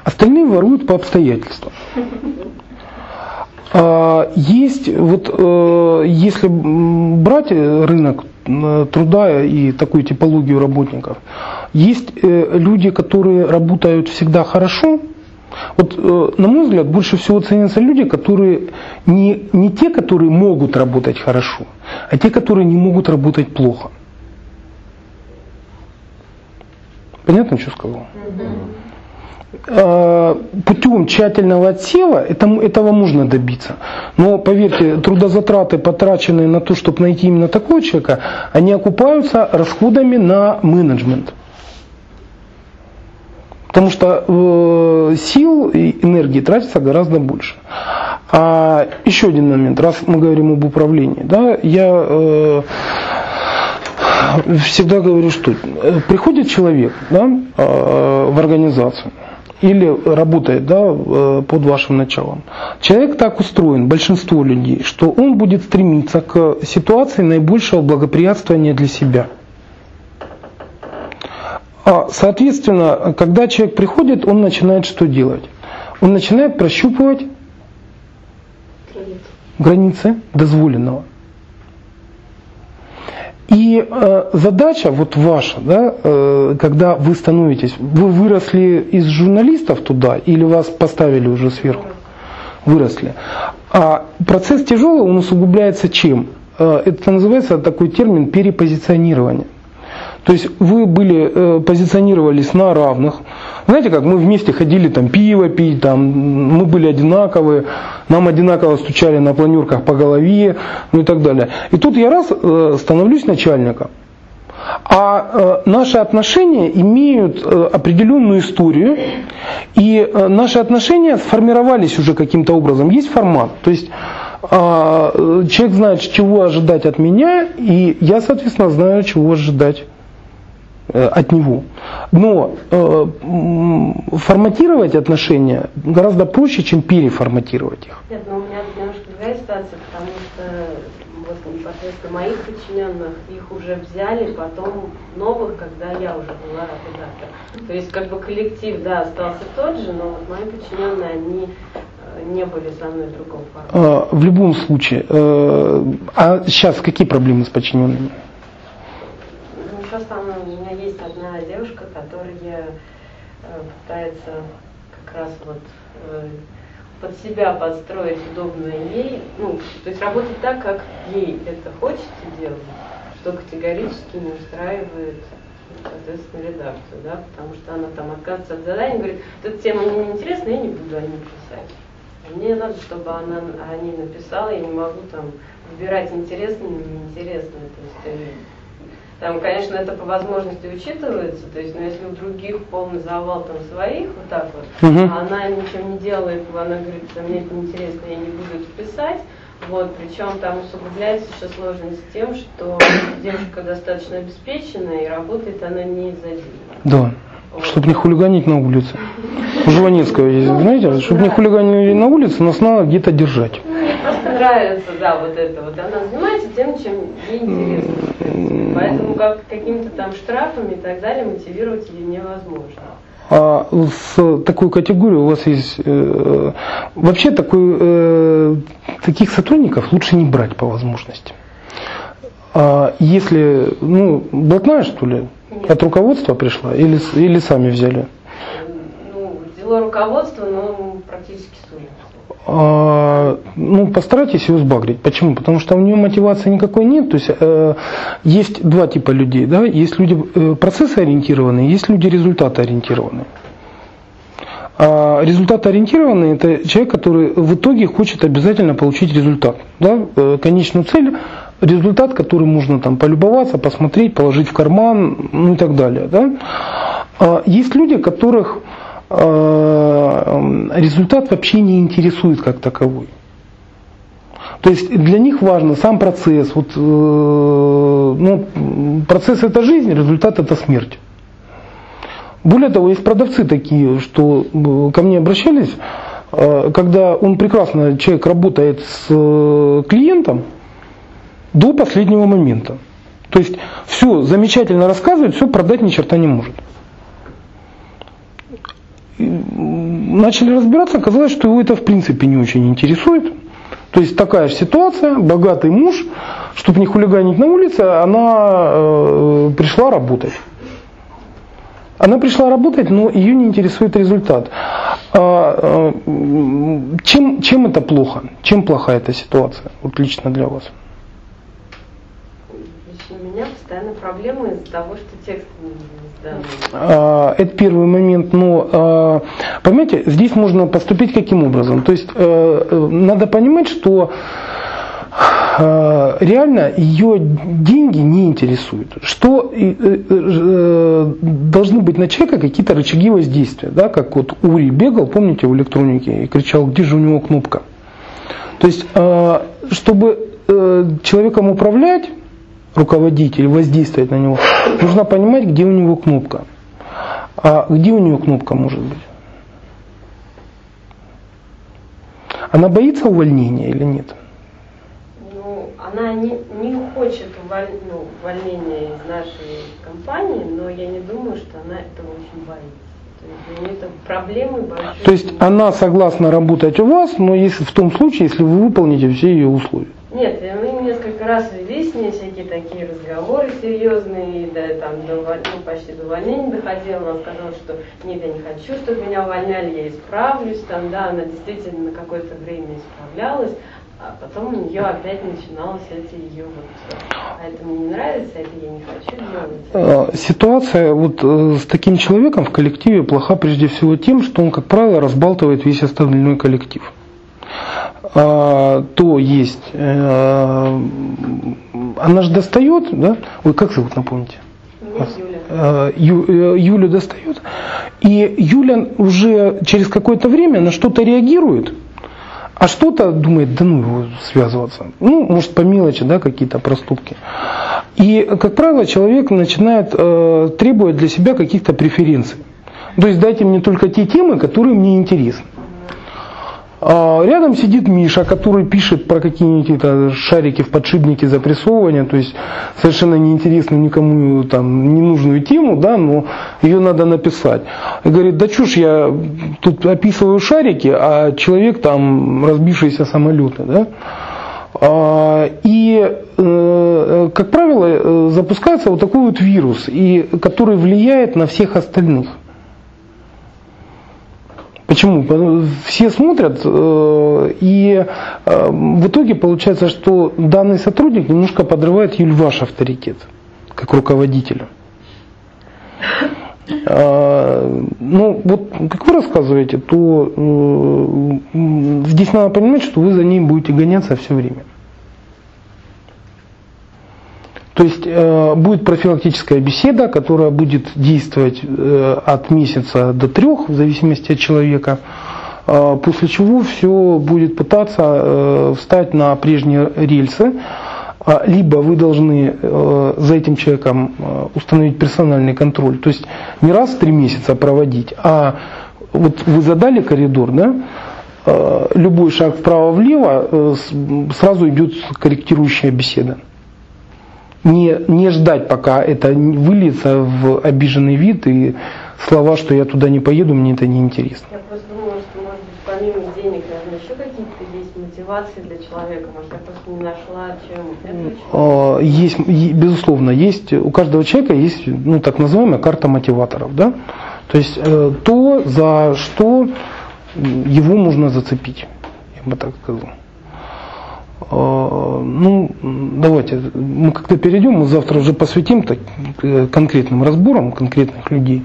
Остальные воруют по обстоятельствам. А, есть, вот э, если брать рынок Э, труда и такую типологию работников. Есть э, люди, которые работают всегда хорошо. Вот, э, на мой взгляд, больше всего ценятся люди, которые не, не те, которые могут работать хорошо, а те, которые не могут работать плохо. Понятно, что сказал? Э, путем тщательного отсева это, этого можно добиться. Но поверьте, трудозатраты, потраченные на то, чтобы найти именно такого человека, они окупаются расходами на менеджмент. Потому что э, сил и энергии тратится гораздо больше. А еще один момент, раз мы говорим об управлении, да, я э, всегда говорю, что э, приходит человек да, э, в организацию, или работает да, э, под вашим началом. Человек так устроен, большинство людей, что он будет стремиться к ситуации наибольшего благоприятствования для себя. А, соответственно, когда человек приходит, он начинает что делать? Он начинает прощупывать границы дозволенного. И э, задача вот ваша, да, э, когда вы становитесь, вы выросли из журналистов туда или вас поставили уже сверху? Выросли. А процесс тяжелый, он усугубляется чем? Э, это называется такой термин перепозиционирование. То есть вы были, э, позиционировались на равных. Знаете, как мы вместе ходили там пиво пить, там, мы были одинаковые, нам одинаково стучали на планерках по голове, ну и так далее. И тут я раз э, становлюсь начальником. А э, наши отношения имеют э, определенную историю, и наши отношения сформировались уже каким-то образом. Есть формат. То есть э, человек знает, чего ожидать от меня, и я, соответственно, знаю, чего ожидать от него. Но э, форматировать отношения гораздо проще, чем переформатировать их. Нет, но у меня немножко другая ситуация, потому что вот непосредственно моих подчиненных их уже взяли, потом новых, когда я уже была редактор. То есть как бы коллектив, да, остался тот же, но вот мои подчиненные, они э, не были со мной в другом формате. В любом случае. Э, а сейчас какие проблемы с подчиненными? Сейчас там у меня есть одна которая э, пытается как раз вот э, под себя подстроить удобное ей, ну, то есть работать так, как ей это хочется делать, что категорически не устраивает соответственно, редакцию, да, потому что она там отказывается от задания, говорит, эта тема мне не интересна, я не буду о ней писать. Мне надо, чтобы она о ней написала, я не могу там выбирать интересное или неинтересное. То есть э, там, конечно, это по возможности учитывается, то есть, но если у других полный завал там своих, вот так вот, угу. а она ничем не делает, она говорит, что мне это интересно, я не буду это писать, Вот, причем там усугубляется еще сложность тем, что девушка достаточно обеспеченная и работает она не из-за денег. Да. Вот. Чтобы не хулиганить на улице. Жванецкого есть, знаете, чтобы не хулиганили на улице, нас надо где-то держать. Мне просто нравится, да, вот это вот. Она занимается тем, чем ей интересно. В. Поэтому как какими-то там штрафами и так далее мотивировать ее невозможно. А с такой категорией у вас есть э, вообще такой, э, таких сотрудников лучше не брать по возможности. А если, ну, блатная что ли, Нет. от руководства пришла или, или сами взяли? Ну, взяло руководство, но практически с улицы. А, ну, постарайтесь ее сбагрить. Почему? Потому что у нее мотивации никакой нет. То есть э, есть два типа людей. Да? Есть люди э, процессоориентированные, есть люди результатоориентированные. А результатоориентированный – это человек, который в итоге хочет обязательно получить результат. Да? Э, Конечную цель – результат, который можно там полюбоваться, посмотреть, положить в карман, ну и так далее. Да? А Есть люди, которых результат вообще не интересует как таковой. То есть для них важно сам процесс. Вот, э, ну, процесс это жизнь, результат это смерть. Более того, есть продавцы такие, что э, ко мне обращались, э, когда он прекрасно, человек работает с э, клиентом до последнего момента. То есть все замечательно рассказывает, все продать ни черта не может. Начали разбираться, оказалось, что его это в принципе не очень интересует. То есть такая же ситуация, богатый муж, чтобы не хулиганить на улице, она э, пришла работать. Она пришла работать, но ее не интересует результат. А, э, чем, чем это плохо? Чем плоха эта ситуация? Вот лично для вас. Меня постоянно проблемы из-за того, что текст не сдан. А, Это первый момент, но а, понимаете, здесь можно поступить каким образом? То есть э, э, надо понимать, что а, реально ее деньги не интересуют. Что э, должны быть на человека какие-то рычаги воздействия, да, как вот Ури бегал, помните, в электронике и кричал, где же у него кнопка. То есть, чтобы человеком управлять, руководить или воздействовать на него, нужно понимать, где у него кнопка. А где у нее кнопка может быть? Она боится увольнения или нет? Ну, она не, не хочет уволь- ну, увольнения из нашей компании, но я не думаю, что она этого очень боится. То есть для нее это проблемы большие. То есть она согласна работать у вас, но если в том случае, если вы выполните все ее условия. Нет, мы несколько раз вели с ней всякие такие разговоры серьезные, да, там до, ну, почти до увольнения доходила, она сказала, что нет, я не хочу, чтобы меня увольняли, я исправлюсь, там, да, она действительно на какое-то время исправлялась, а потом у нее опять начиналось эти ее вот, а это мне не нравится, а это я не хочу делать. Э, Ситуация вот э, с таким человеком в коллективе плоха прежде всего тем, что он, как правило, разбалтывает весь остальной коллектив. А, То есть, э, она же достает, да? Ой, как зовут, напомните? Юля. Э, Ю- э, Юлю достает, и Юля уже через какое-то время на что-то реагирует, а что-то думает, да ну его связываться. Ну, может, по мелочи, да, какие-то проступки. И, как правило, человек начинает э, требовать для себя каких-то преференций. То есть дайте мне только те темы, которые мне интересны. А Рядом сидит Миша, который пишет про какие-нибудь шарики в подшипнике запрессовывания, то есть совершенно неинтересную никому там ненужную тему, да, но ее надо написать. И говорит, да чушь, я тут описываю шарики, а человек там разбившиеся самолеты, да. А, И, э, как правило, э, запускается вот такой вот вирус, и, который влияет на всех остальных. Почему? Потому- Все смотрят, э, и э, в итоге получается, что данный сотрудник немножко подрывает Юль ваш авторитет, как руководителя. А, Ну, вот как вы рассказываете, то э, здесь надо понимать, что вы за ней будете гоняться все время. То есть э, будет профилактическая беседа, которая будет действовать э, от месяца до трех, в зависимости от человека. а, после чего все будет пытаться э, встать на прежние рельсы, а, либо вы должны э, за этим человеком э, установить персональный контроль, то есть не раз в три месяца проводить, а вот вы задали коридор, да, любой шаг вправо-влево сразу идет корректирующая беседа не, не ждать, пока это выльется в обиженный вид и слова, что я туда не поеду, мне это не интересно. Я просто думала, что, может быть, помимо денег, наверное, еще какие-то есть мотивации для человека. Может, я просто не нашла, чем а, Есть, безусловно, есть, у каждого человека есть, ну, так называемая карта мотиваторов, да? То есть э, то, за что его можно зацепить, я бы так сказал. А, ну, давайте, мы как-то перейдем, мы завтра уже посвятим так, э, конкретным разборам конкретных людей.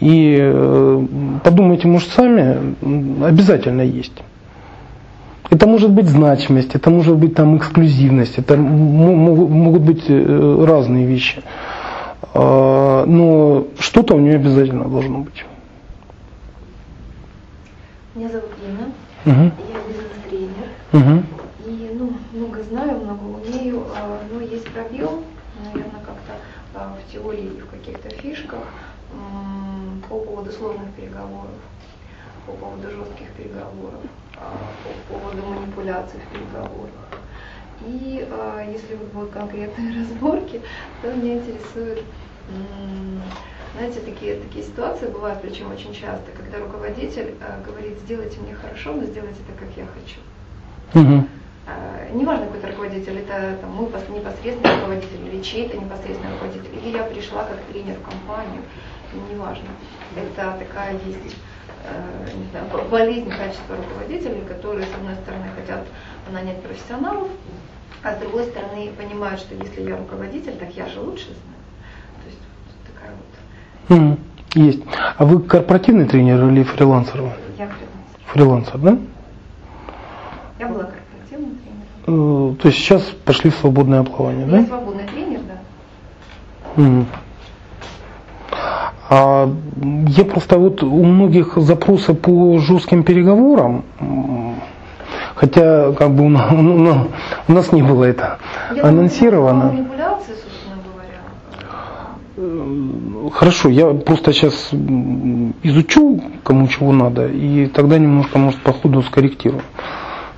И э, подумайте, может, сами, обязательно есть. Это может быть значимость, это может быть там эксклюзивность, это могут быть э, разные вещи. Но что-то у нее обязательно должно быть. Меня зовут Лина, угу. я бизнес-тренер. Угу много знаю, много умею, а, но есть пробел, наверное, как-то а, в теории и в каких-то фишках по поводу сложных переговоров, по поводу жестких переговоров, а, по поводу манипуляций в переговорах. И если вот будут конкретные разборки, то меня интересует, знаете, такие, такие ситуации бывают, причем очень часто, когда руководитель говорит, сделайте мне хорошо, но сделайте так, как я хочу. Угу. Э, неважно, какой-то руководитель, это там, мой непосредственный руководитель или чей-то непосредственный руководитель, или я пришла как тренер в компанию, неважно. Это такая есть э, не знаю, болезнь качества руководителей, которые, с одной стороны, хотят нанять профессионалов, а с другой стороны, понимают, что если я руководитель, так я же лучше знаю. То есть вот такая вот. Есть. А вы корпоративный тренер или фрилансер? Я фрилансер. Фрилансер, да? Я была Э, то есть сейчас пошли в свободное плавание, Я да? свободный тренер, да. Угу. А я просто вот у многих запросы по жестким переговорам, хотя как бы у нас, у нас не было это я анонсировано. Манипуляции, собственно говоря. Э, хорошо, я просто сейчас изучу, кому чего надо, и тогда немножко, может, по ходу скорректирую.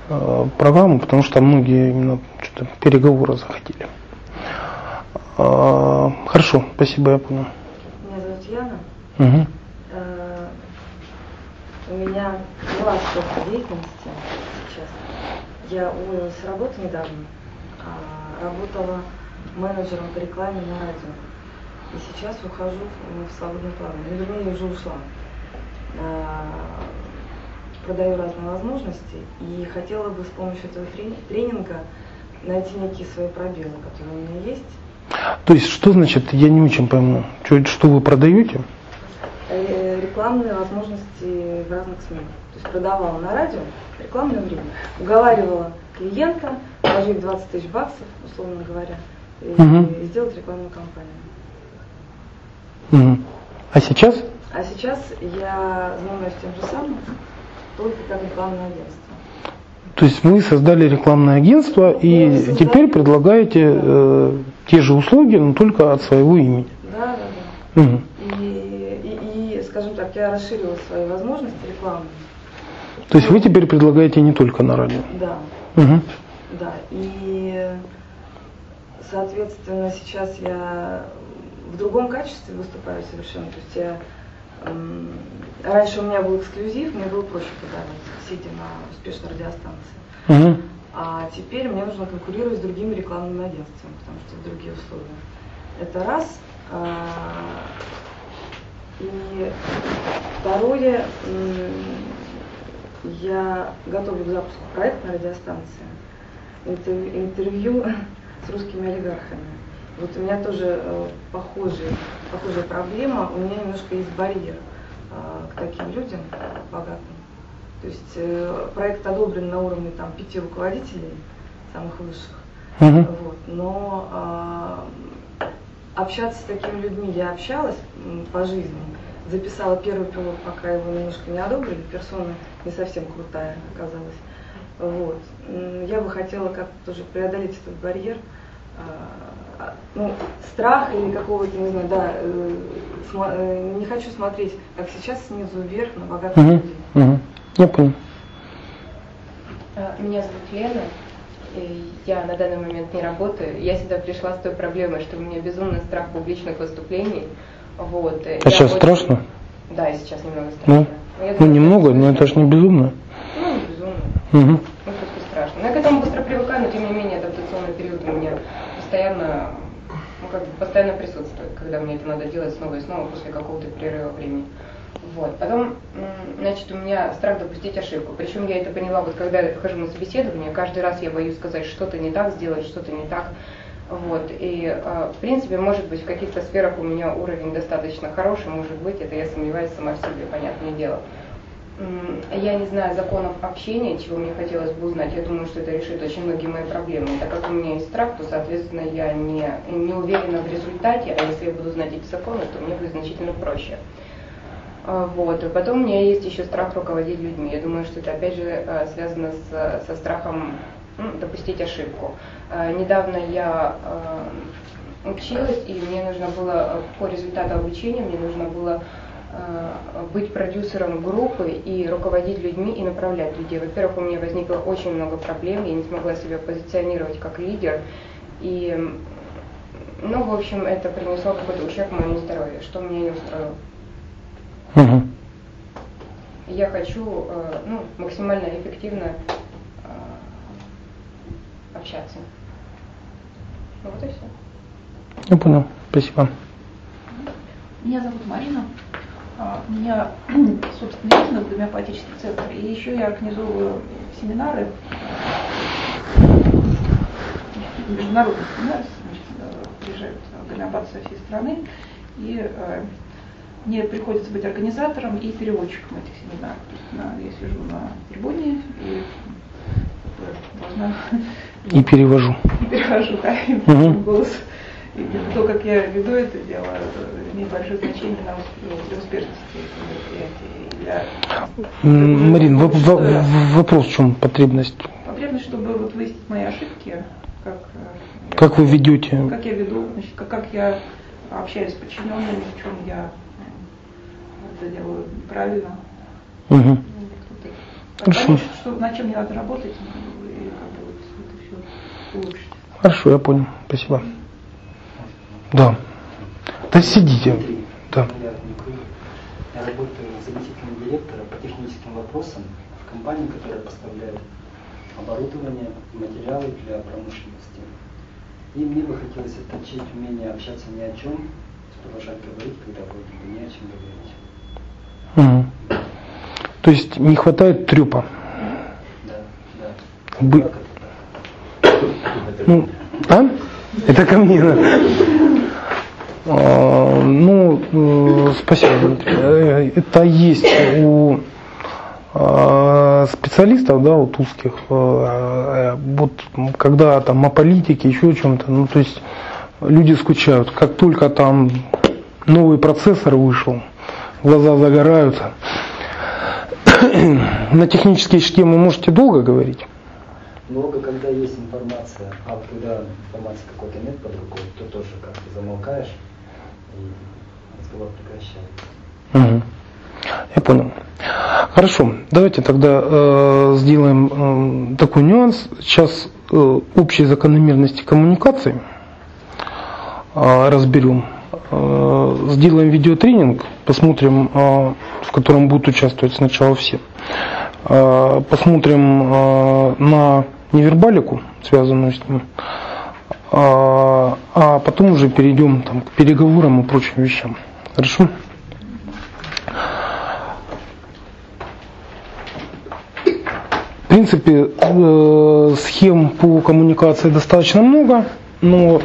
Э, программу, потому что многие именно что-то переговоры захотели. Э, хорошо, спасибо, я понял. Меня зовут Яна. Угу. У меня была столько деятельности сейчас. Я уволилась с работы недавно, а работала менеджером по рекламе на радио. И сейчас ухожу в свободное плавание. Ну, вернее, я уже ушла продаю разные возможности и хотела бы с помощью этого тренинга найти некие свои пробелы, которые у меня есть. То есть что значит, я не очень пойму, что, что вы продаете? Э, рекламные возможности в разных СМИ. То есть продавала на радио рекламное время, уговаривала клиента вложить 20 тысяч баксов, условно говоря, и, угу. сделать рекламную кампанию. Угу. А сейчас? А сейчас я занимаюсь тем же самым, только как рекламное агентство. То есть вы создали рекламное агентство и создали... теперь предлагаете э, те же услуги, но только от своего имени. Да, да, да. Угу. И, и, и, скажем так, я расширила свои возможности рекламные. То есть вы теперь предлагаете не только на радио? Да. Угу. Да. И соответственно сейчас я в другом качестве выступаю совершенно. То есть я Раньше у меня был эксклюзив, мне было проще продавать, сидя на успешной радиостанции. Угу. А теперь мне нужно конкурировать с другими рекламными агентствами, потому что другие условия. Это раз. А, и второе, я готовлю к запуску проекта на радиостанции. Интервью с русскими олигархами. Вот у меня тоже э, похожая, похожая проблема, у меня немножко есть барьер э, к таким людям богатым. То есть э, проект одобрен на уровне там, пяти руководителей, самых высших. Угу. Вот, но э, общаться с такими людьми я общалась по жизни, записала первый пилот, пока его немножко не одобрили, персона не совсем крутая оказалась. Вот. Я бы хотела как-то тоже преодолеть этот барьер, а, ну, страх или какого-то, не знаю, да, э, э, не хочу смотреть, как сейчас, снизу вверх на богатых угу, людей. Угу. Я понял. А, меня зовут Лена. Я на данный момент не работаю. Я сюда пришла с той проблемой, что у меня безумный страх публичных выступлений. Вот. А сейчас очень... страшно? Да, и сейчас немного страшно. Ну, ну немного, но это же не безумно. Ну, не безумно. Угу. Ну, просто страшно. Но я к этому быстро привыкаю, но тем не менее адаптационный период у меня постоянно, ну, как бы постоянно присутствует, когда мне это надо делать снова и снова после какого-то перерыва времени. Вот. Потом, значит, у меня страх допустить ошибку. Причем я это поняла, вот когда я хожу на собеседование, каждый раз я боюсь сказать что-то не так, сделать что-то не так. Вот. И, э, в принципе, может быть, в каких-то сферах у меня уровень достаточно хороший, может быть, это я сомневаюсь сама в себе, понятное дело. Я не знаю законов общения, чего мне хотелось бы узнать. Я думаю, что это решит очень многие мои проблемы. Так как у меня есть страх, то, соответственно, я не, не уверена в результате, а если я буду знать эти законы, то мне будет значительно проще. А, вот. И потом у меня есть еще страх руководить людьми. Я думаю, что это опять же э, связано с, со страхом ну, допустить ошибку. А, недавно я э, училась, и мне нужно было по результату обучения, мне нужно было э, быть продюсером группы и руководить людьми и направлять людей. Во-первых, у меня возникло очень много проблем, я не смогла себя позиционировать как лидер. И, ну, в общем, это принесло какой-то ущерб моему здоровью, что меня не устроило. Угу. Я хочу э, ну, максимально эффективно э, общаться. Ну, вот и все. Я понял. Спасибо. Меня зовут Марина. А, у меня, собственно, в гомеопатический центр. И еще я организовываю семинары, международные семинары, значит, э, приезжают гомеопаты со всей страны. И мне приходится быть организатором и переводчиком этих семинаров. То есть на, я сижу на трибуне и должна... И перевожу. И перевожу, да, и угу. голос. И то, как я веду это дело, имеет большое значение на для успешности мероприятия. Для... Марин, воп что... вопрос в чем потребность? Потребность, чтобы вот выяснить мои ошибки, как, как вы ведете? Как я веду, значит, как, как я общаюсь с подчиненными, в чем я это делаю правильно. Угу. Хорошо. Что, на чем мне надо работать, и как бы вот это все улучшить. Хорошо, я понял. Спасибо. Да. Да сидите. Да. Я работаю заместителем директора по техническим вопросам в компании, которая поставляет оборудование материалы для промышленности. И мне бы хотелось отточить умение общаться ни о чем, продолжать говорить, когда вроде бы не о чем говорить. Угу. То есть не хватает трюпа. Да, да. Бы... Ну, а? Это ко мне. Да? А, ну, э, спасибо, э, Это есть у а, специалистов, да, вот узких, э, вот когда там о политике, еще о чем-то, ну, то есть люди скучают. Как только там новый процессор вышел, глаза загораются. На технические схемы можете долго говорить? Много, когда есть информация, а когда информации какой-то нет под рукой, то тоже как-то замолкаешь разговор прекращается. Угу. Я понял. Хорошо, давайте тогда э, сделаем э, такой нюанс. Сейчас э, общие закономерности коммуникации э, разберем. Э, сделаем видеотренинг, посмотрим, э, в котором будут участвовать сначала все. Э, посмотрим на невербалику, связанную с ним, а потом уже перейдем там, к переговорам и прочим вещам. Хорошо? В принципе, схем по коммуникации достаточно много, но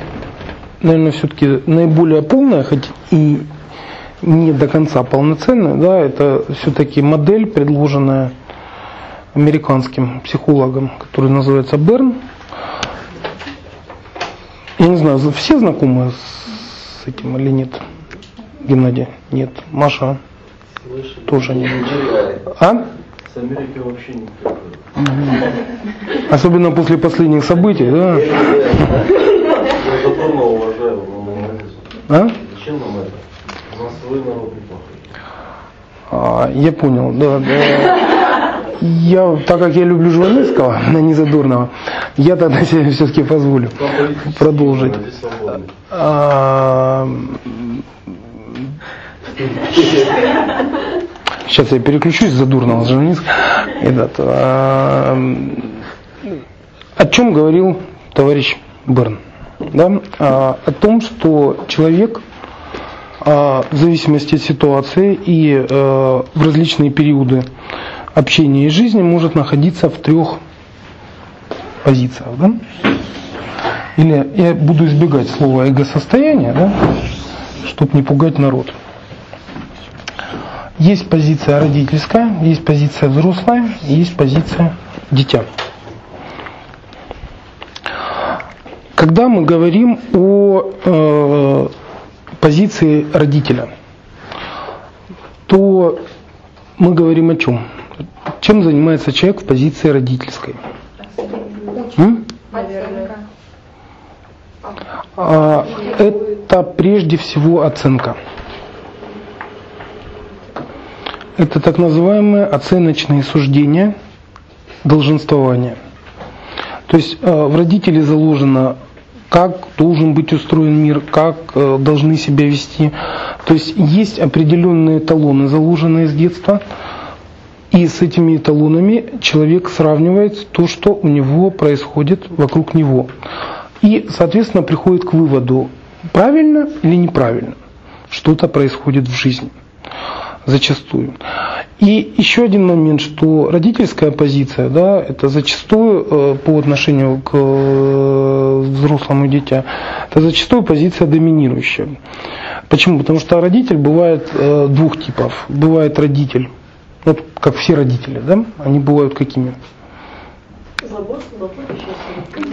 наверное, все-таки наиболее полная, хоть и не до конца полноценная, да, это все-таки модель, предложенная американским психологом, который называется Берн. Я не знаю, все знакомы с этим или нет? Геннадий? Нет. Маша? тоже не А? С Америкой вообще никак. Особенно после последних событий, да? А? Зачем нам это? У нас свой народ неплохой. А, я понял, да, да. Я, так как я люблю Жванецкого, а не Задорнова, я тогда себе все-таки позволю продолжить. А, Сейчас я переключусь с Задурного с Жванецкого. Этот, а, о чем говорил товарищ Берн? Да? А, о том, что человек а, в зависимости от ситуации и а, в различные периоды общения и жизни может находиться в трех позициях. Да? Или я буду избегать слова эго-состояние, да, чтобы не пугать народ. Есть позиция родительская, есть позиция взрослая, есть позиция дитя. Когда мы говорим о э, позиции родителя, то мы говорим о чем? Чем занимается человек в позиции родительской? М? А, это прежде всего оценка. Это так называемые оценочные суждения долженствования. То есть э, в родителе заложено, как должен быть устроен мир, как э, должны себя вести. То есть есть определенные эталоны, заложенные с детства, и с этими эталонами человек сравнивает то, что у него происходит вокруг него. И, соответственно, приходит к выводу, правильно или неправильно что-то происходит в жизни зачастую. И еще один момент, что родительская позиция, да, это зачастую э, по отношению к э, взрослому дитя, это зачастую позиция доминирующая. Почему? Потому что родитель бывает э, двух типов. Бывает родитель, вот как все родители, да, они бывают какими?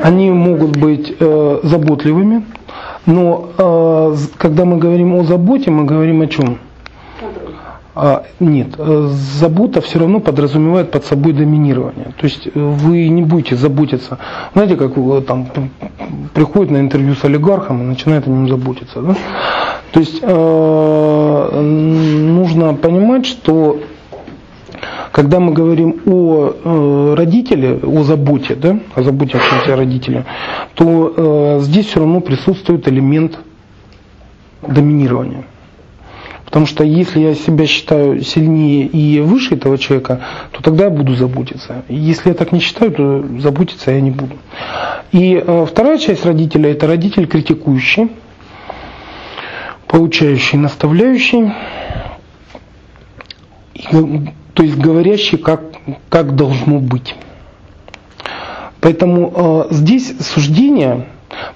Они могут быть э, заботливыми, но э, когда мы говорим о заботе, мы говорим о чем? А, нет, э, забота все равно подразумевает под собой доминирование. То есть э, вы не будете заботиться. Знаете, как там приходит на интервью с олигархом и начинает о нем заботиться. Да? То есть э, нужно понимать, что когда мы говорим о э, родителе, о заботе, да, о заботящемся родителе, то э, здесь все равно присутствует элемент доминирования. Потому что если я себя считаю сильнее и выше этого человека, то тогда я буду заботиться. Если я так не считаю, то заботиться я не буду. И э, вторая часть родителя – это родитель критикующий, получающий, наставляющий, то есть говорящий, как, как должно быть. Поэтому э, здесь суждение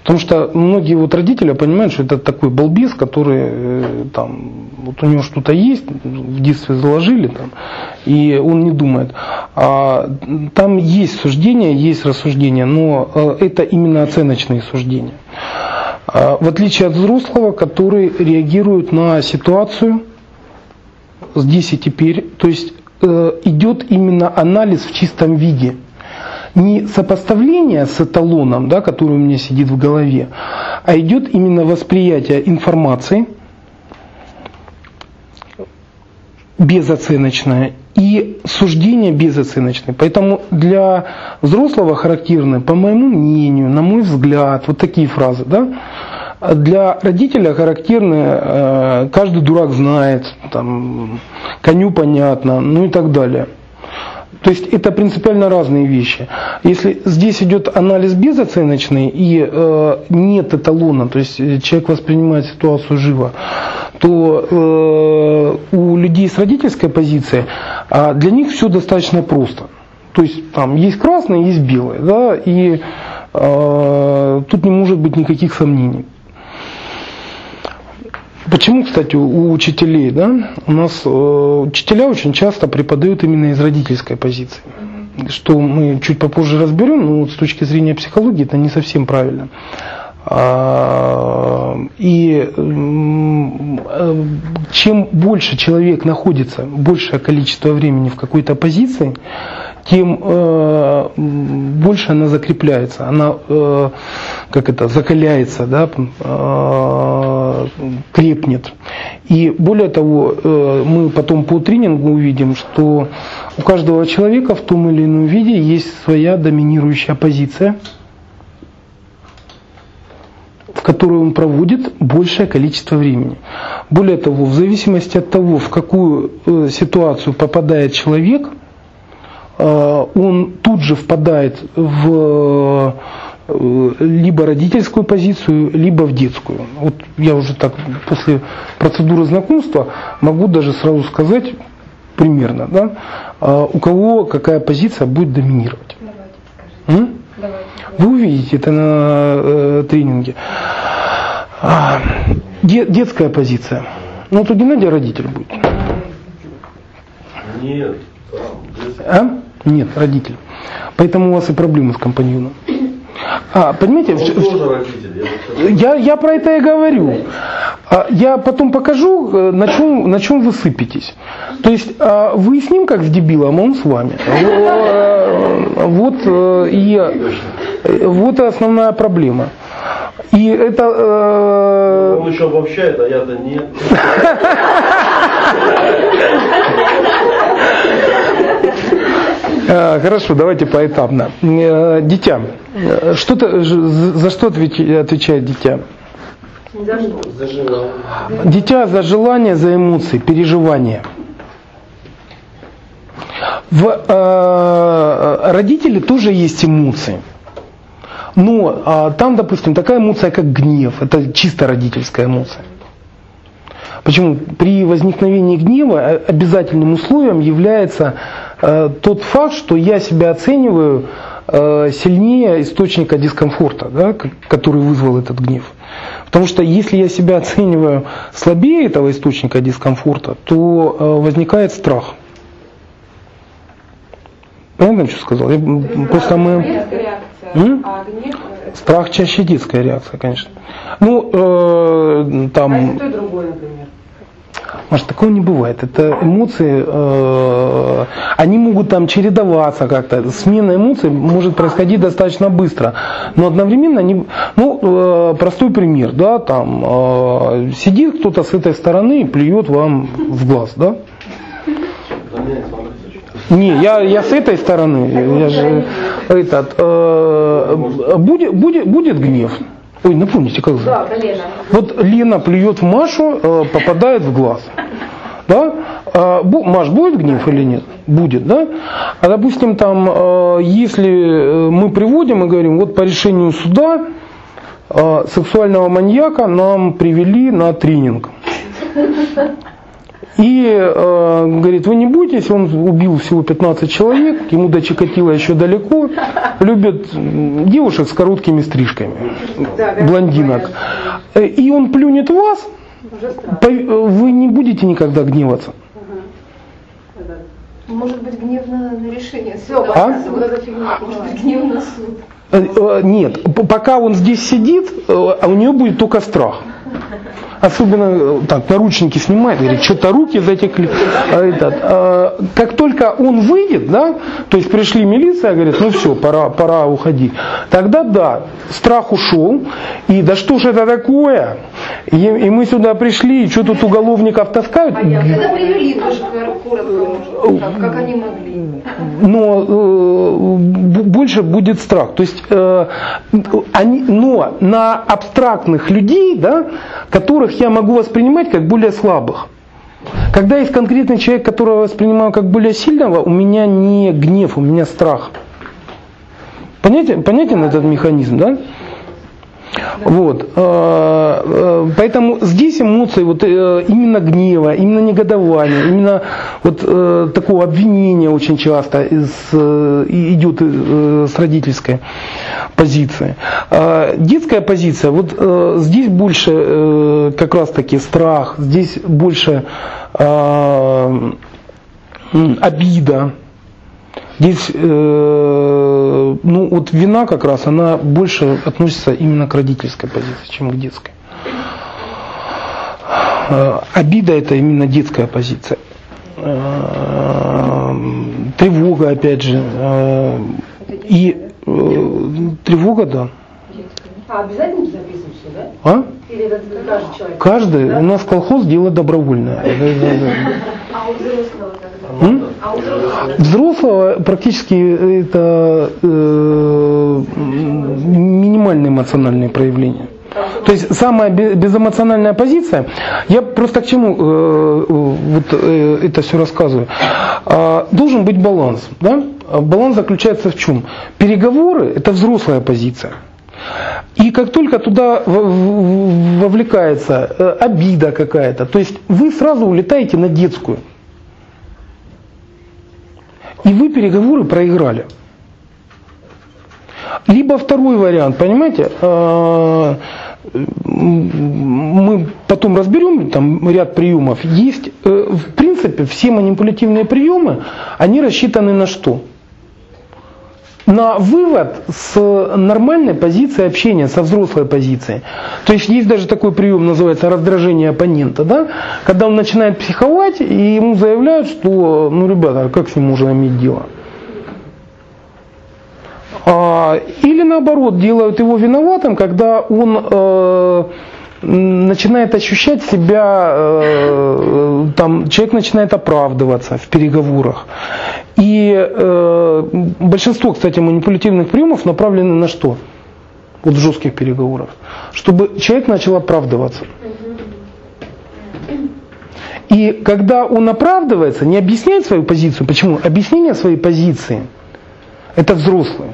Потому что многие вот родители понимают, что это такой балбес, который э, там, вот у него что-то есть, в детстве заложили там, и он не думает. А там есть суждения, есть рассуждения, но э, это именно оценочные суждения. А, в отличие от взрослого, который реагирует на ситуацию здесь и теперь, то есть идет именно анализ в чистом виде – не сопоставление с эталоном, да, который у меня сидит в голове, а идет именно восприятие информации безоценочное и суждение безоценочное. Поэтому для взрослого характерны, по моему мнению, на мой взгляд, вот такие фразы, да, для родителя характерны, э, каждый дурак знает, там, коню понятно, ну и так далее. То есть это принципиально разные вещи. Если здесь идет анализ безоценочный и э, нет эталона, то есть человек воспринимает ситуацию живо, то э, у людей с родительской позиции э, для них все достаточно просто. То есть там есть красное, есть белое, да, и э, тут не может быть никаких сомнений. Почему, кстати, у учителей, да, у нас э, учителя очень часто преподают именно из родительской позиции. Что мы чуть попозже разберем, но вот с точки зрения психологии это не совсем правильно. А, и э, чем больше человек находится, большее количество времени в какой-то позиции, тем э, больше она закрепляется, она э, как это закаляется, да, крепнет. И более того, мы потом по тренингу увидим, что у каждого человека в том или ином виде есть своя доминирующая позиция – в которой он проводит большее количество времени. Более того, в зависимости от того, в какую э, ситуацию попадает человек, э, он тут же впадает в э, либо родительскую позицию, либо в детскую. Вот я уже так после процедуры знакомства могу даже сразу сказать примерно, да, у кого какая позиция будет доминировать. Давайте, Давайте. Вы увидите это на э, тренинге. А, де, детская позиция. Ну, тут Геннадий родитель будет. Нет. А? Нет, родитель. Поэтому у вас и проблемы с компаньоном. А, понимаете? Он тоже родитель. Я, я про это и говорю. А, я потом покажу, э, на чем, на чем вы сыпетесь. То есть а, вы с ним как с дебилом, а он с вами. Э, вот э, и вот и основная проблема. И это... Э... Он еще обобщает, а я-то нет. Э, хорошо, давайте поэтапно. Э, дитя. Что -то, за что отвечает дитя? За что? Дитя за желание, за эмоции, переживания. В э, родителе тоже есть эмоции. Но а, там, допустим, такая эмоция, как гнев, это чисто родительская эмоция. Почему? При возникновении гнева обязательным условием является э, тот факт, что я себя оцениваю э, сильнее источника дискомфорта, да, который вызвал этот гнев. Потому что если я себя оцениваю слабее этого источника дискомфорта, то э, возникает страх. Понятно, что сказал? Я, просто мы... М? А гнев? Страх чаще детская реакция, конечно. Ну, э, там... А если то и другое, например? Может, такого не бывает. Это эмоции, э, они могут там чередоваться как-то. Смена эмоций может происходить достаточно быстро. Но одновременно они, ну, э, простой пример, да, там э, сидит кто-то с этой стороны и плюет вам в глаз, да? Не, я, я с этой стороны, я же этот, э, будет, будет, будет гнев. Ой, напомните, как зовут? Да, Лена. Вот Лена плюет в Машу, э, попадает в глаз. Да? А, Маш, будет гнев или нет? Будет, да? А допустим, там, э, если э, мы приводим и говорим, вот по решению суда сексуального маньяка нам привели на тренинг. И э, говорит, вы не бойтесь, он убил всего 15 человек, ему до Чикатила еще далеко, любит девушек с короткими стрижками, блондинок. И он плюнет вас, вы не будете никогда гневаться. Может быть, гнев на, на решение суда. А? Может быть, гнев на суд. Э, э, нет, пока он здесь сидит, э, а у нее будет только страх особенно э, так, наручники снимает, говорит, что-то руки затекли. А этот, а, как только он выйдет, да, то есть пришли милиция, говорит, ну все, пора, пора уходить. Тогда да, страх ушел, и да что ж это такое? И, и мы сюда пришли, и что тут уголовников таскают? А я когда привели, тоже коротко, как они могли. Но э, больше будет страх. То есть, э, они, но на абстрактных людей, да, которых я могу воспринимать как более слабых. Когда есть конкретный человек, которого я воспринимаю как более сильного, у меня не гнев, у меня страх. Понятен, понятен этот механизм, да? Вот. Э, э, поэтому здесь эмоции вот э, именно гнева, именно негодования, именно вот такого обвинения очень часто из, идет с родительской позиции. Детская позиция, вот здесь больше как раз таки страх, здесь больше обида, Здесь, э, ну вот вина как раз, она больше относится именно к родительской позиции, чем к детской. Э, обида это именно детская позиция. Э, тревога, опять же. Э, и тревога, да. А обязательно записывать да? А? Или это каждый человек? Каждый. Да? У нас колхоз дело добровольное. А у взрослого у взрослого? Взрослого практически это э, минимальные эмоциональные проявления. То есть самая безэмоциональная позиция, я просто к чему э, вот э, это все рассказываю, э, должен быть баланс. Да? Баланс заключается в чем? Переговоры – это взрослая позиция. И как только туда вовлекается э, обида какая-то, то есть вы сразу улетаете на детскую. И вы переговоры проиграли. Либо второй вариант, понимаете, э, мы потом разберем там ряд приемов. Есть, э, в принципе, все манипулятивные приемы, они рассчитаны на что? На вывод с нормальной позиции общения, со взрослой позиции. То есть есть даже такой прием, называется раздражение оппонента, да? когда он начинает психовать, и ему заявляют, что, ну, ребята, а как с ним можно иметь дело? А, или наоборот, делают его виноватым, когда он э, начинает ощущать себя, э, там, человек начинает оправдываться в переговорах. И э, большинство, кстати, манипулятивных приемов направлены на что? Вот в жестких переговорах. Чтобы человек начал оправдываться. И когда он оправдывается, не объясняет свою позицию, почему? Объяснение своей позиции – это взрослый.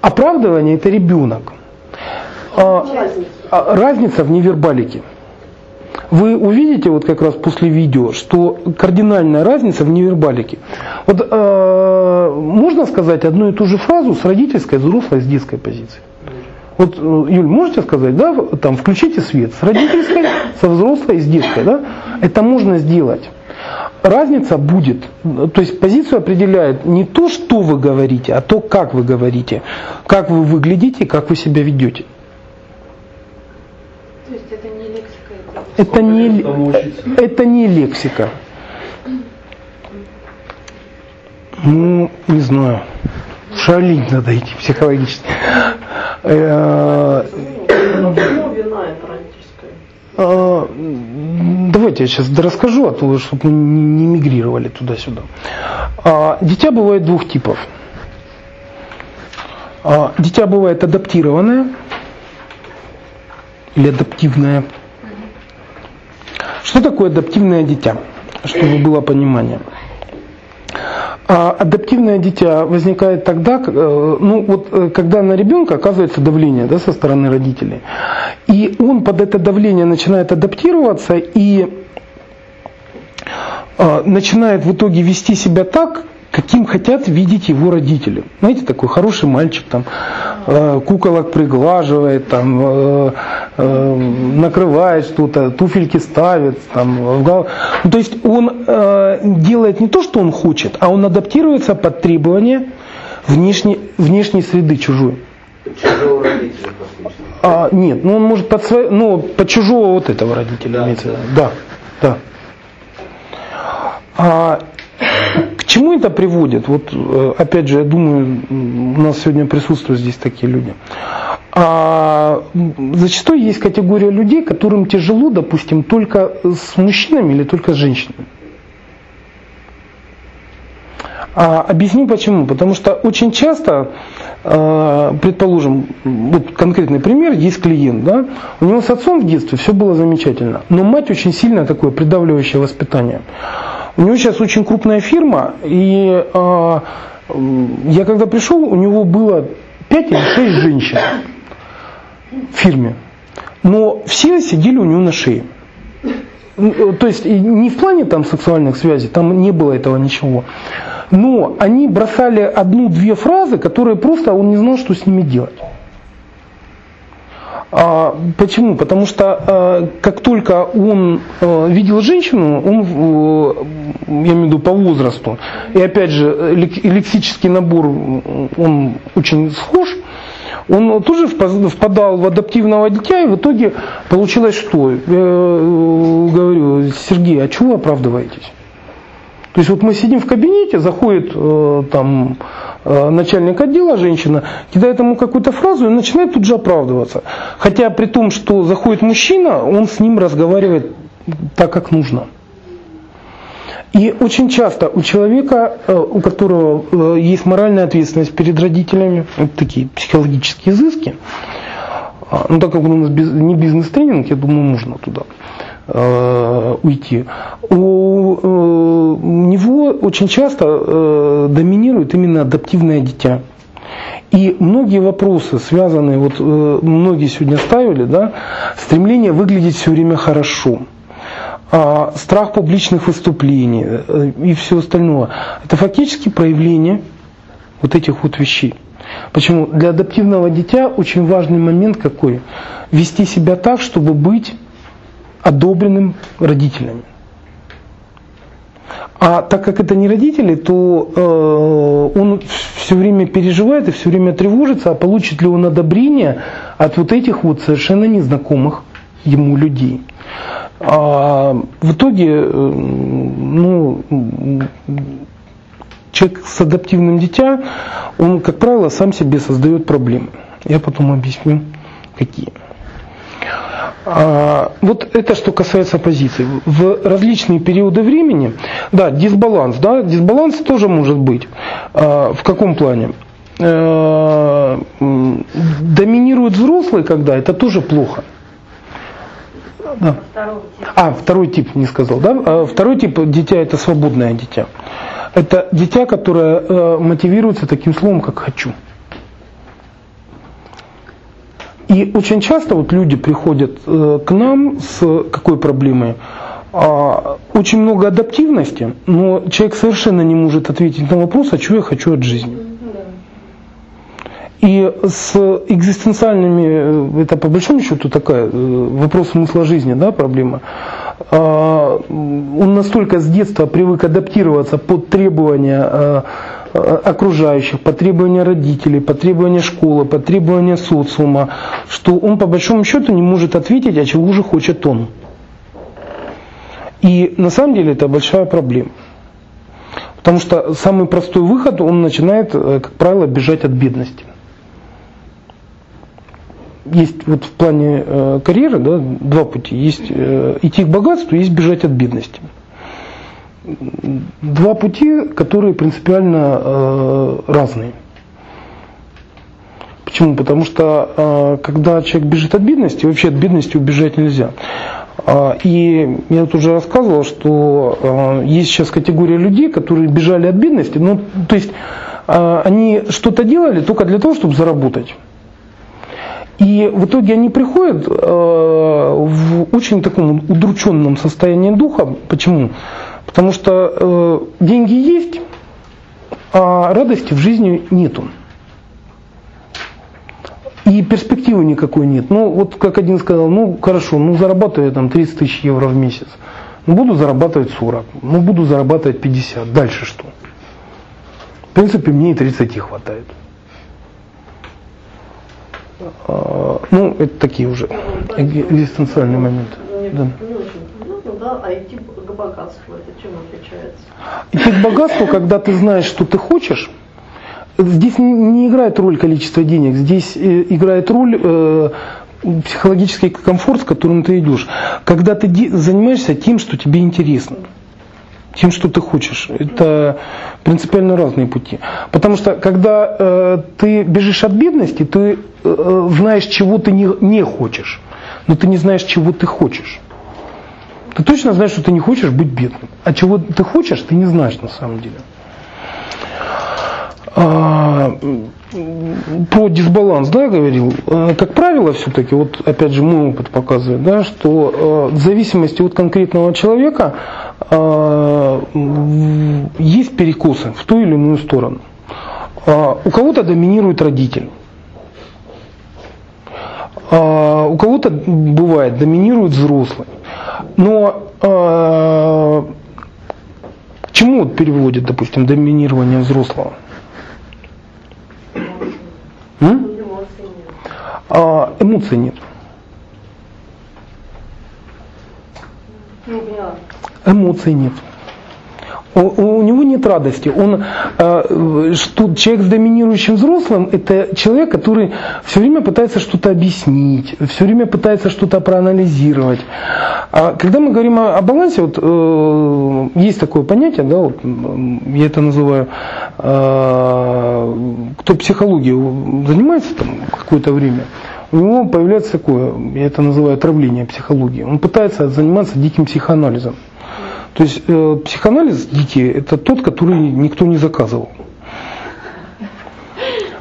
Оправдывание – это ребенок. А, разница в невербалике. Вы увидите вот как раз после видео, что кардинальная разница в невербалике. Вот э, можно сказать одну и ту же фразу с родительской, с взрослой, с детской позиции. Вот, э, Юль, можете сказать, да, там, включите свет с родительской, со взрослой с детской, да? Это можно сделать. Разница будет, то есть позицию определяет не то, что вы говорите, а то, как вы говорите, как вы выглядите, как вы себя ведете. Это не, это не лексика. Ну, не знаю. Шалить надо идти психологически. Э, э, давайте я сейчас расскажу, а то, чтобы мы не мигрировали туда-сюда. А, дитя бывает двух типов. А, дитя бывает адаптированное или адаптивное – что такое адаптивное дитя? Чтобы было понимание. А адаптивное дитя возникает тогда, э, ну вот э, когда на ребенка оказывается давление да, со стороны родителей. И он под это давление начинает адаптироваться и э, начинает в итоге вести себя так, каким хотят видеть его родители. Знаете, такой хороший мальчик, там, э, куколок приглаживает, там, э, э, накрывает что-то, туфельки ставит. Там, ну, то есть он э, делает не то, что он хочет, а он адаптируется под требования внешней, внешней среды чужой. Чужого родителя, а, нет, ну он может под, свой, ну, под чужого вот этого родителя да, имеется. Да, да. А, чему это приводит? Вот э, опять же, я думаю, у нас сегодня присутствуют здесь такие люди. А, зачастую есть категория людей, которым тяжело, допустим, только с мужчинами или только с женщинами. А, объясню почему. Потому что очень часто, э, предположим, вот конкретный пример, есть клиент, да, у него с отцом в детстве все было замечательно, но мать очень сильно такое придавливающее воспитание. У него сейчас очень крупная фирма, и э, я когда пришел, у него было 5 или 6 женщин в фирме. Но все сидели у него на шее. То есть не в плане там сексуальных связей, там не было этого ничего. Но они бросали одну-две фразы, которые просто он не знал, что с ними делать. А, почему? Потому что а, как только он а, видел женщину, он, я имею в виду по возрасту, и опять же лексический набор, он очень схож, он тоже впадал в адаптивного дитя, и в итоге получилось что? Я э, говорю, Сергей, а чего вы оправдываетесь? То есть вот мы сидим в кабинете, заходит э, там э, начальник отдела, женщина, кидает ему какую-то фразу и начинает тут же оправдываться. Хотя при том, что заходит мужчина, он с ним разговаривает так, как нужно. И очень часто у человека, э, у которого есть моральная ответственность перед родителями, вот такие психологические изыски, ну так как у нас не бизнес-тренинг, я думаю, можно туда э, уйти. У, э, него очень часто э, доминирует именно адаптивное дитя. И многие вопросы, связанные, вот э, многие сегодня ставили, да, стремление выглядеть все время хорошо, а, страх публичных выступлений э, и все остальное, это фактически проявление вот этих вот вещей. Почему? Для адаптивного дитя очень важный момент какой? Вести себя так, чтобы быть одобренным родителями. А так как это не родители, то э, он все время переживает и все время тревожится, а получит ли он одобрение от вот этих вот совершенно незнакомых ему людей. А в итоге, э, ну, человек с адаптивным дитя, он, как правило, сам себе создает проблемы. Я потом объясню, какие. А, вот это что касается позиций. В различные периоды времени, да, дисбаланс, да, дисбаланс тоже может быть. А, в каком плане? А, доминирует взрослый, когда это тоже плохо. Да. А, второй тип не сказал, да? А, второй тип дитя это свободное дитя. Это дитя, которое э, мотивируется таким словом, как хочу. И очень часто вот люди приходят э, к нам с какой проблемой? А, очень много адаптивности, но человек совершенно не может ответить на вопрос, а что я хочу от жизни. И с экзистенциальными, э, это по большому счету такая э, вопрос смысла жизни, да, проблема. А, он настолько с детства привык адаптироваться под требования окружающих, по требованию родителей, по требованию школы, по требованию социума, что он по большому счету не может ответить, а чего же хочет он. И на самом деле это большая проблема. Потому что самый простой выход, он начинает, э, как правило, бежать от бедности. Есть вот в плане э, карьеры да, два пути. Есть идти к богатству, есть бежать от бедности два пути, которые принципиально э, разные. Почему? Потому что э, когда человек бежит от бедности, вообще от бедности убежать нельзя. Э, и я тут уже рассказывал, что э, есть сейчас категория людей, которые бежали от бедности, ну, то есть э, они что-то делали только для того, чтобы заработать. И в итоге они приходят э, в очень таком удрученном состоянии духа. Почему? Потому что э, деньги есть, а радости в жизни нету. И перспективы никакой нет. Ну, вот как один сказал, ну хорошо, ну зарабатываю я там 30 тысяч евро в месяц. Ну буду зарабатывать 40, ну буду зарабатывать 50. Дальше что? В принципе, мне и 30 хватает. А, ну, это такие уже экзистенциальные моменты. Да да, а идти к богатству, это чем отличается? Идти к когда ты знаешь, что ты хочешь, здесь не играет роль количество денег, здесь э, играет роль э, психологический комфорт, с которым ты идешь. Когда ты занимаешься тем, что тебе интересно тем, что ты хочешь. Это принципиально разные пути. Потому что когда э, ты бежишь от бедности, ты э, э знаешь, чего ты не, не хочешь, но ты не знаешь, чего ты хочешь. Ты точно знаешь, что ты не хочешь быть бедным. А чего ты хочешь, ты не знаешь на самом деле. А, про дисбаланс, да, говорил. А, как правило, все-таки, вот опять же мой опыт показывает, да, что а, в зависимости от конкретного человека а, есть перекосы в ту или иную сторону. У кого-то доминирует родитель. У кого-то бывает доминирует взрослый. Но а, к чему переводит, допустим, доминирование взрослого? М? А, эмоций нет. Не поняла. Эмоций нет. У, у него нет радости. Он, э, что человек с доминирующим взрослым – это человек, который все время пытается что-то объяснить, все время пытается что-то проанализировать. А когда мы говорим о, о балансе, вот э, есть такое понятие, да, вот, я это называю, э, кто психологией занимается там какое-то время, у него появляется такое, я это называю отравление психологии. Он пытается заниматься диким психоанализом. То есть э, психоанализ дикий – это тот, который никто не заказывал.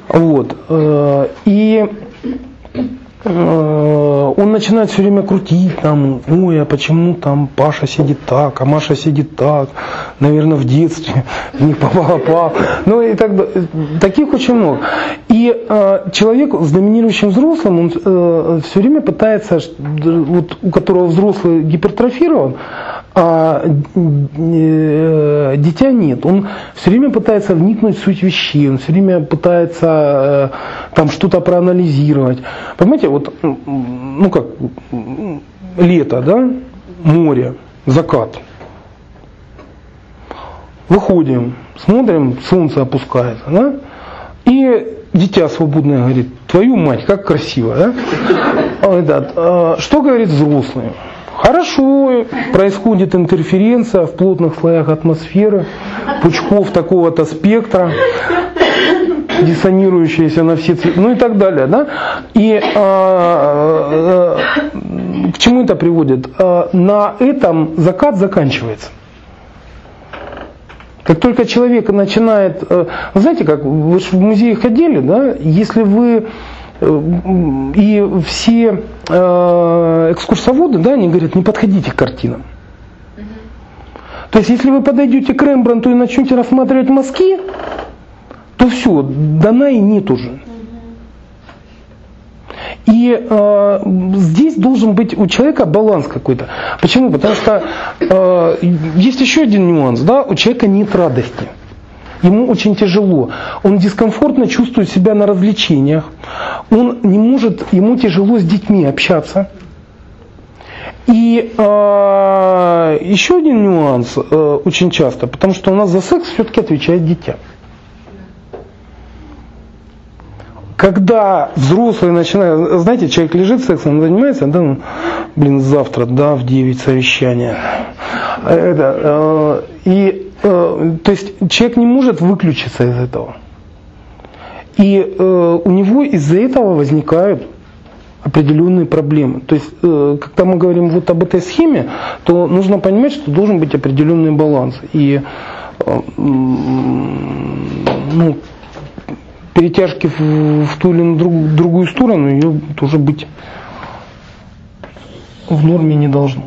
Вот. Э, и э, он начинает все время крутить там, ой, а почему там Паша сидит так, а Маша сидит так, наверное, в детстве не попал. Ну и так. Таких очень много. И э, человек с доминирующим взрослым, он э, все время пытается, вот у которого взрослый гипертрофирован, а э, дитя нет. Он все время пытается вникнуть в суть вещей, он все время пытается э, там что-то проанализировать. Понимаете, вот, ну как, лето, да, море, закат. Выходим, смотрим, солнце опускается, да, и дитя свободное говорит, твою мать, как красиво, да? А, что говорит взрослый? Хорошо, происходит интерференция в плотных слоях атмосферы, пучков такого-то спектра, диссонирующиеся на все цвета, ну и так далее. Да? И а, а, к чему это приводит? А, на этом закат заканчивается. Как только человек начинает, э, вы знаете, как вы же в музее ходили, да, если вы э, и все э, экскурсоводы, да, они говорят, не подходите к картинам. То есть, если вы подойдете к Рембрандту и начнете рассматривать мазки, то все, дана и нет уже. И э, здесь должен быть у человека баланс какой-то. Почему? Потому что э, есть еще один нюанс, да, у человека нет радости. Ему очень тяжело. Он дискомфортно чувствует себя на развлечениях. Он не может, ему тяжело с детьми общаться. И э, еще один нюанс э, очень часто, потому что у нас за секс все-таки отвечает дитя. Когда взрослые начинают, знаете, человек лежит сексом, занимается, да, ну, блин, завтра, да, в 9 совещания. Это, э, и, э, то есть человек не может выключиться из этого. И э, у него из-за этого возникают определенные проблемы. То есть, э, когда мы говорим вот об этой схеме, то нужно понимать, что должен быть определенный баланс. И э, ну, перетяжки в, в ту или друг, другую сторону, ее тоже быть в норме не должно.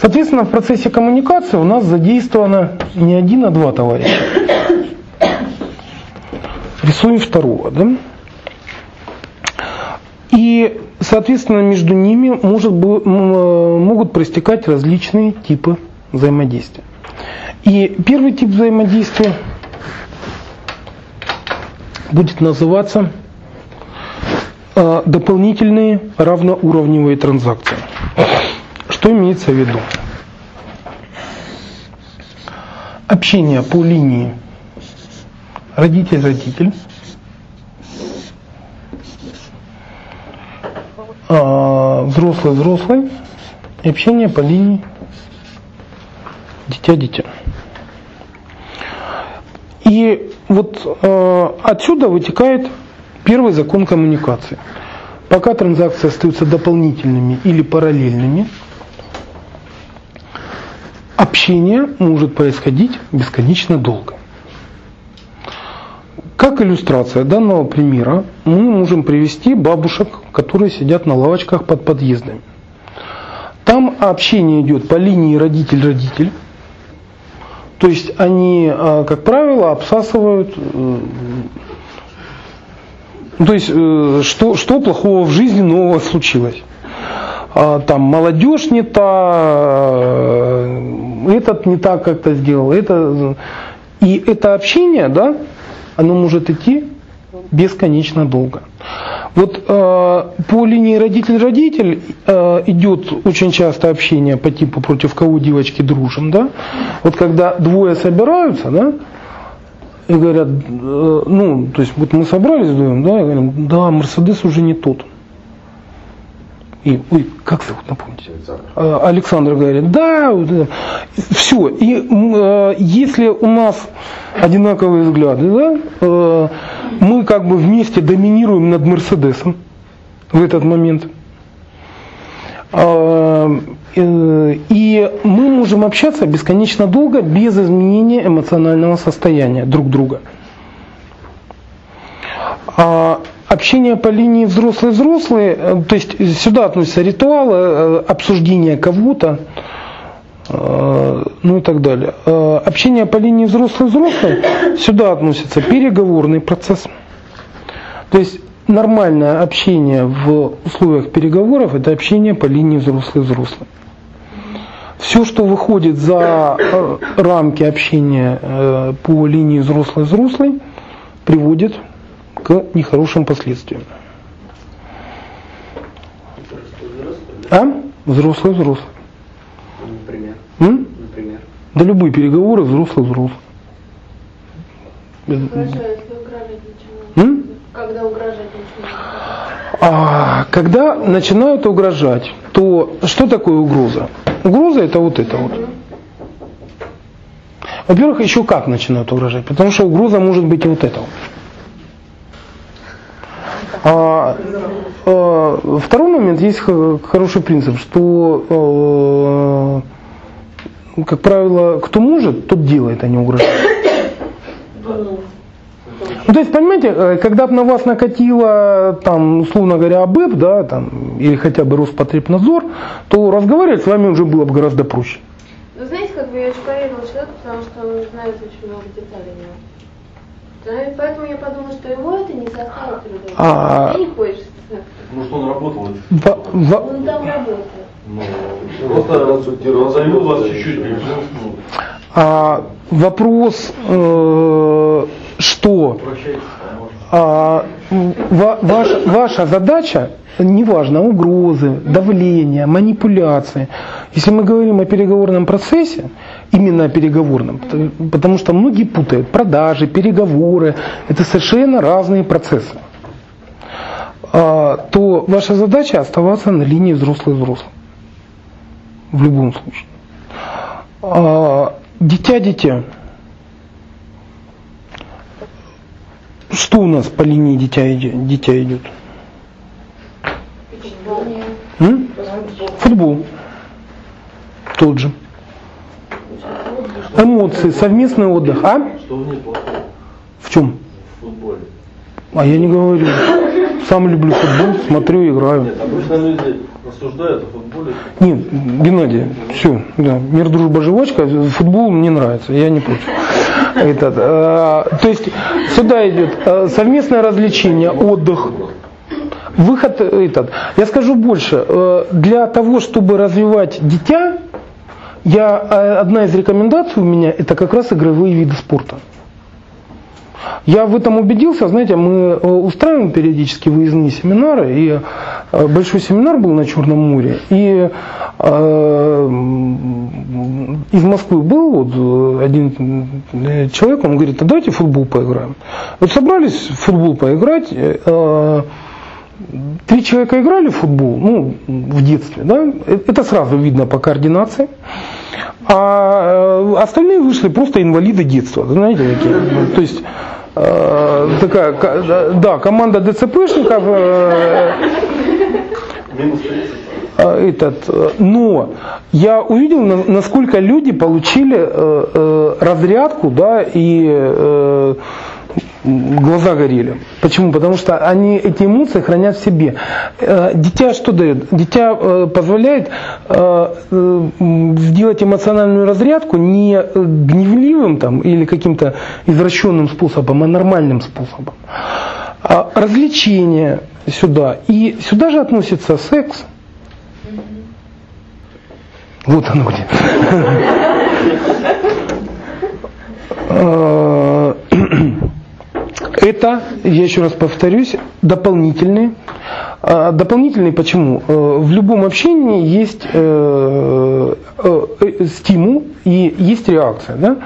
Соответственно, в процессе коммуникации у нас задействовано не один, а два товарища. Рисуем второго. Да? И, соответственно, между ними может, могут проистекать различные типы взаимодействия. И первый тип взаимодействия будет называться э, дополнительные равноуровневые транзакции. Что имеется в виду? Общение по линии родитель-родитель, э, взрослый-взрослый и общение по линии дитя-дитя. И вот э, отсюда вытекает первый закон коммуникации. Пока транзакции остаются дополнительными или параллельными, общение может происходить бесконечно долго. Как иллюстрация данного примера мы можем привести бабушек, которые сидят на лавочках под подъездами. Там общение идет по линии родитель-родитель, то есть они, а, как правило, обсасывают э, то есть, э, что, что плохого в жизни нового случилось? А, там молодежь не та, э, этот не так как-то сделал, это и это общение, да, оно может идти бесконечно долго. Вот э, по линии родитель-родитель э, идет очень часто общение по типу против кого девочки дружим, да. Вот когда двое собираются, да, и говорят, э, ну, то есть вот мы собрались вдвоем, да, и говорим, да, Мерседес уже не тот. И, ой, как зовут, напомните? Александр. Александр говорит, да, все. И э, если у нас одинаковые взгляды, да, э, мы как бы вместе доминируем над Мерседесом в этот момент. Э, э, и мы можем общаться бесконечно долго без изменения эмоционального состояния друг друга. А общение по линии взрослый-взрослый, э, то есть сюда относятся ритуалы, э, обсуждение кого-то, э, ну и так далее. Общение по линии взрослый-взрослый, сюда относится переговорный процесс. То есть нормальное общение в условиях переговоров это общение по линии взрослый-взрослый. Все, что выходит за рамки общения по линии взрослый-взрослый, приводит к нехорошим последствиям. А? Взрослый, взрослый. Например? М? Например? Да любые переговоры взрослый, взрослый. М? Когда угрожать начинают? А, когда начинают угрожать, то что такое угроза? Угроза это вот это вот. Во-первых, еще как начинают угрожать, потому что угроза может быть и вот это вот. А, а, второй момент, есть хороший принцип, что, а, как правило, кто может, тот делает, а не угрожает. Ну, то есть, понимаете, э, когда бы на вас накатило, там, условно говоря, АБЭП, да, там, или хотя бы Роспотребнадзор, то разговаривать с вами уже было бы гораздо проще. Вы знаете, как бы я очень поверила человеку, потому что он знает очень много деталей. Да, и поэтому я подумала, что его это не заставит. А... Мне не хочется. Ну что он работал? Во, во... Он там работает. Ну, просто назову вас чуть-чуть. А, вопрос, э, что а, ва, ваша, ваша задача, неважно, угрозы, давление, манипуляции. Если мы говорим о переговорном процессе, именно переговорным, потому что многие путают продажи, переговоры, это совершенно разные процессы, а, то ваша задача оставаться на линии взрослый-взрослый. В любом случае. А, дитя-дитя. Что у нас по линии дитя, дитя идет? М? Футбол. Тот же. Эмоции, совместный отдых. А? Что в ней плохого? В чем? В футболе. А я не говорю. Сам люблю футбол, смотрю, играю. Нет, обычно люди рассуждают о футболе. Нет, Геннадий, все, да, мир, дружба, живочка, футбол мне нравится, я не против. Этот, а, то есть сюда идет а, совместное развлечение, отдых, выход этот. Я скажу больше, а, для того, чтобы развивать дитя, я, одна из рекомендаций у меня это как раз игровые виды спорта. Я в этом убедился, знаете, мы устраиваем периодически выездные семинары, и большой семинар был на Черном море, и э, из Москвы был вот один человек, он говорит, а давайте в футбол поиграем. Вот собрались в футбол поиграть, э, три человека играли в футбол, ну, в детстве, да, это сразу видно по координации. А остальные вышли просто инвалиды детства, знаете, такие. То есть э, такая, да, команда ДЦПшников. Э, этот, но я увидел, насколько люди получили э, э, разрядку, да, и э, глаза горели. Почему? Потому что они эти эмоции хранят в себе. Э, дитя что дает? Дитя э, позволяет э, сделать эмоциональную разрядку не гневливым там, или каким-то извращенным способом, а нормальным способом. А, развлечения сюда. И сюда же относится секс. Вот оно где. А, это, я еще раз повторюсь, дополнительные. А, дополнительные почему? Э, в любом общении есть э, э, стимул и есть реакция. Да?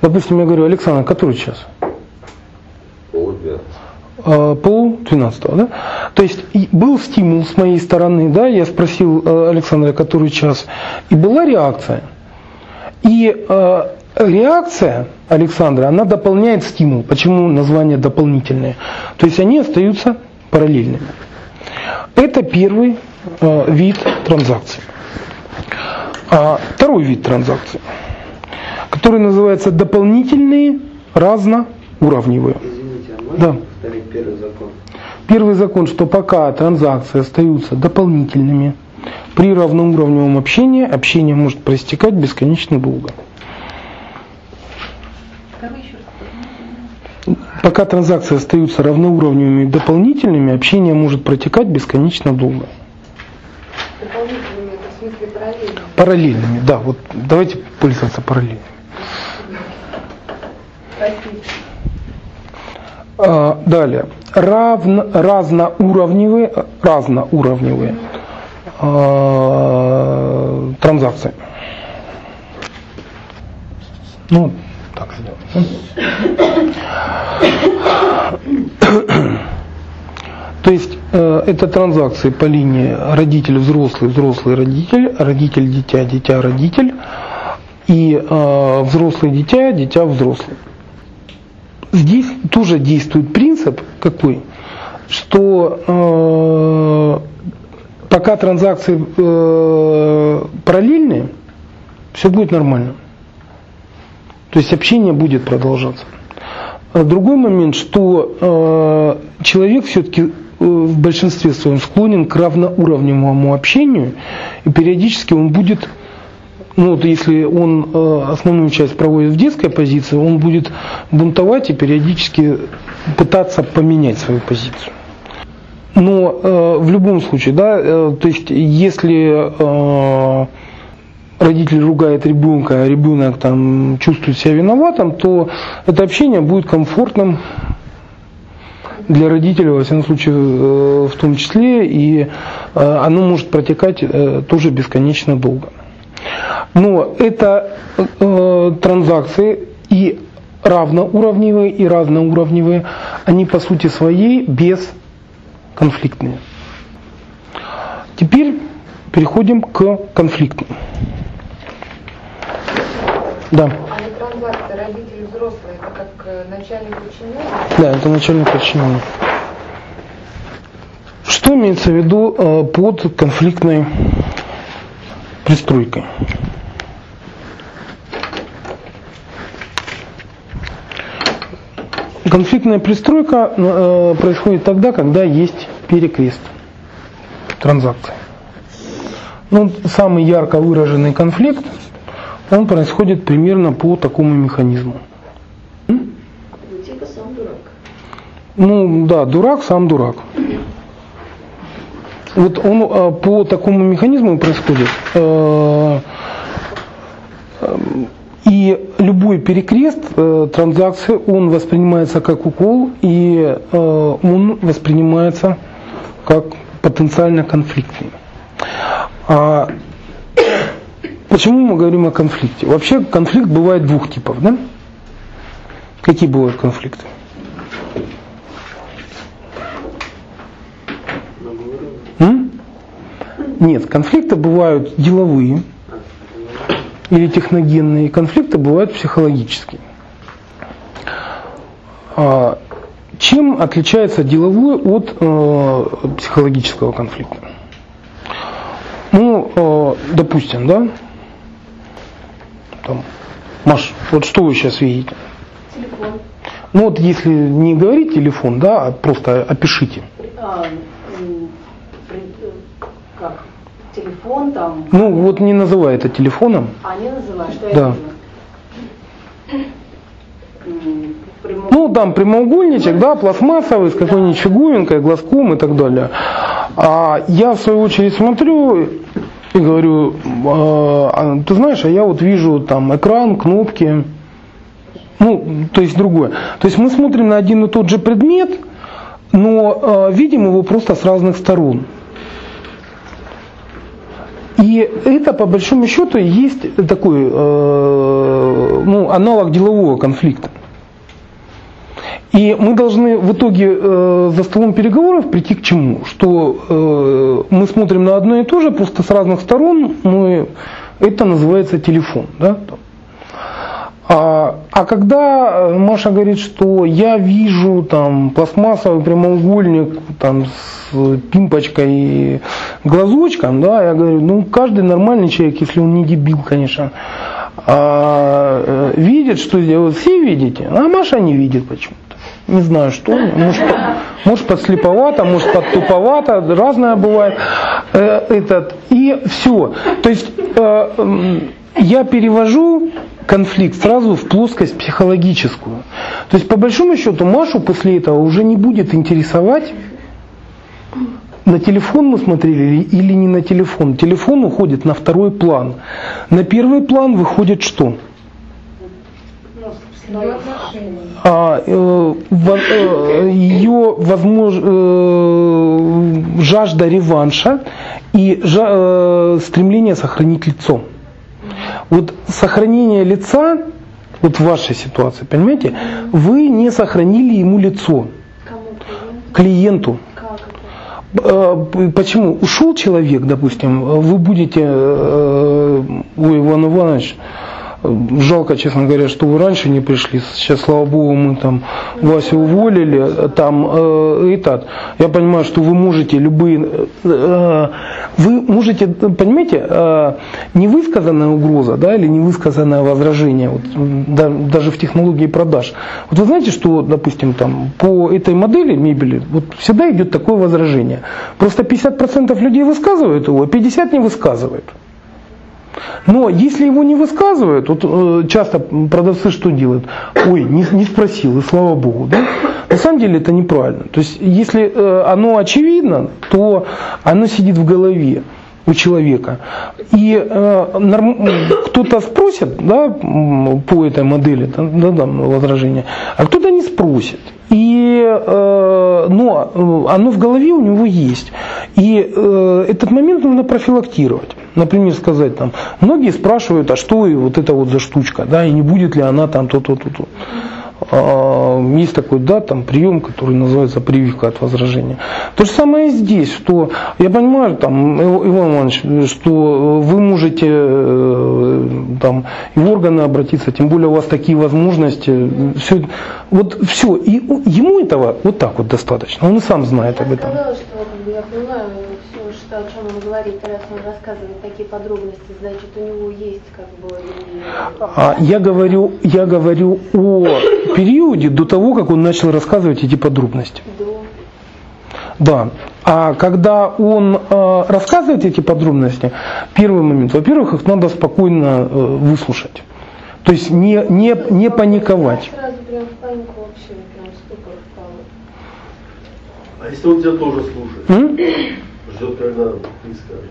Допустим, я говорю, Александр, который час? Пол двенадцатого, да? То есть был стимул с моей стороны, да, я спросил Александра, который час, и была реакция. И реакция Александра, она дополняет стимул. Почему название дополнительное? То есть они остаются параллельными. Это первый э, вид транзакций. А второй вид транзакций, который называется дополнительные разноуровневые. Извините, а да. первый закон? Первый закон, что пока транзакции остаются дополнительными, при равноуровневом общении общение может проистекать бесконечно долго. Пока транзакции остаются равноуровневыми и дополнительными, общение может протекать бесконечно долго. Дополнительными, это в смысле параллельно. Параллельными, да, вот давайте пользоваться параллельными. Спасибо. А, далее. Равно, разноуровневые, разноуровневые а, транзакции. Ну, так. То есть э, это транзакции по линии родитель взрослый, взрослый родитель, родитель дитя, дитя родитель и э, взрослый дитя, дитя взрослый. Здесь тоже действует принцип какой, что э, пока транзакции э, параллельные, все будет нормально. То есть общение будет продолжаться. А другой момент, что э, человек все-таки э, в большинстве своем склонен к равноуровневому общению, и периодически он будет, ну вот если он э, основную часть проводит в детской позиции, он будет бунтовать и периодически пытаться поменять свою позицию. Но э, в любом случае, да, э, то есть если э, родитель ругает ребенка, а ребенок там чувствует себя виноватым, то это общение будет комфортным для родителей, во всяком случае, э, в том числе, и э, оно может протекать э, тоже бесконечно долго. Но это транзакции и равноуровневые, и разноуровневые, они по сути своей бесконфликтные. Теперь переходим к конфликтным. Да. А не транзакция родители взрослые, это как э, начальник подчиненный? Да, это начальник подчиненный. Что имеется в виду э, под конфликтной пристройкой? Конфликтная пристройка э, происходит тогда, когда есть перекрест транзакции. Ну, самый ярко выраженный конфликт он происходит примерно по такому механизму. Ну, типа сам дурак. Ну да, дурак сам дурак. Вот он э, по такому механизму происходит. Э, э, и любой перекрест транзакции, он воспринимается как укол, и он воспринимается как потенциально конфликтный. А Почему мы говорим о конфликте? Вообще конфликт бывает двух типов, да? Какие бывают конфликты? М? Нет, конфликты бывают деловые или техногенные, конфликты бывают психологические. А чем отличается деловой от э, психологического конфликта? Ну, э, допустим, да, там, Маш, вот что вы сейчас видите? Телефон. Ну вот если не говорить телефон, да, а просто опишите. А, как? Телефон там. Ну вот не называй это телефоном. А не называй, что да. я вижу? Ну, там прямоугольничек, да, пластмассовый, с какой-нибудь фигуринкой, глазком и так далее. А я, в свою очередь, смотрю и говорю, «А, ты знаешь, а я вот вижу там экран, кнопки, ну, то есть другое. То есть мы смотрим на один и тот же предмет, но э, видим его просто с разных сторон. И это, по большому счету, есть такой э, ну, аналог делового конфликта. И мы должны в итоге э, за столом переговоров прийти к чему? Что э, мы смотрим на одно и то же, просто с разных сторон, мы, это называется телефон. Да? А, а когда Маша говорит, что я вижу там пластмассовый прямоугольник там с пимпочкой и глазочком, да, я говорю, ну каждый нормальный человек, если он не дебил, конечно, а, э, видит, что все видите, а Маша не видит почему-то. Не знаю что, может, может подслеповато, может подтуповато, разное бывает. Э, этот, и все. То есть э, я перевожу конфликт сразу в плоскость психологическую. То есть по большому счету Машу после этого уже не будет интересовать, на телефон мы смотрели или не на телефон. Телефон уходит на второй план. На первый план выходит что? А, э, э, ее возмож, э, жажда реванша и жа, э, стремление сохранить лицо. Вот сохранение лица, вот в вашей ситуации, понимаете, вы не сохранили ему лицо. Клиенту. Э, почему? Ушел человек, допустим, вы будете, э, ой, Иван Иванович, Жалко, честно говоря, что вы раньше не пришли. Сейчас, слава богу, мы там Васю уволили. Там э, этот. Я понимаю, что вы можете любые. Э, вы можете, понимаете, э, невысказанная угроза, да, или невысказанное возражение, вот, да, даже в технологии продаж. Вот вы знаете, что, допустим, там по этой модели мебели вот всегда идет такое возражение. Просто 50% людей высказывают его, а 50% не высказывают. Но если его не высказывают, вот э, часто продавцы что делают? Ой, не, не спросил, и слава богу. Да? На самом деле это неправильно. То есть если э, оно очевидно, то оно сидит в голове у человека. И э, норм, кто-то спросит да, по этой модели, да, да, возражение, а кто-то не спросит. И, э, но э, оно в голове у него есть. И э, этот момент нужно профилактировать. Например, сказать там, многие спрашивают, а что и вот это вот за штучка, да, и не будет ли она там то-то, то-то. А, есть такой да, там, прием, который называется прививка от возражения. То же самое и здесь, что я понимаю, там, Иван Иванович, что вы можете э, там, и в органы обратиться, тем более у вас такие возможности. Все, вот все. И ему этого вот так вот достаточно. Он и сам знает об этом. Я сказала, что я понимаю что, о чем он говорит, раз он рассказывает такие подробности, значит у него есть как бы... А, я говорю, я говорю о периоде до того, как он начал рассказывать эти подробности. Да. А когда он э, рассказывает эти подробности, первый момент, во-первых, их надо спокойно э, выслушать. То есть не, не, не паниковать. Сразу прям в панику вообще, прям ступор впал. А если он тебя тоже слушает? М? Ждет, когда ты скажешь.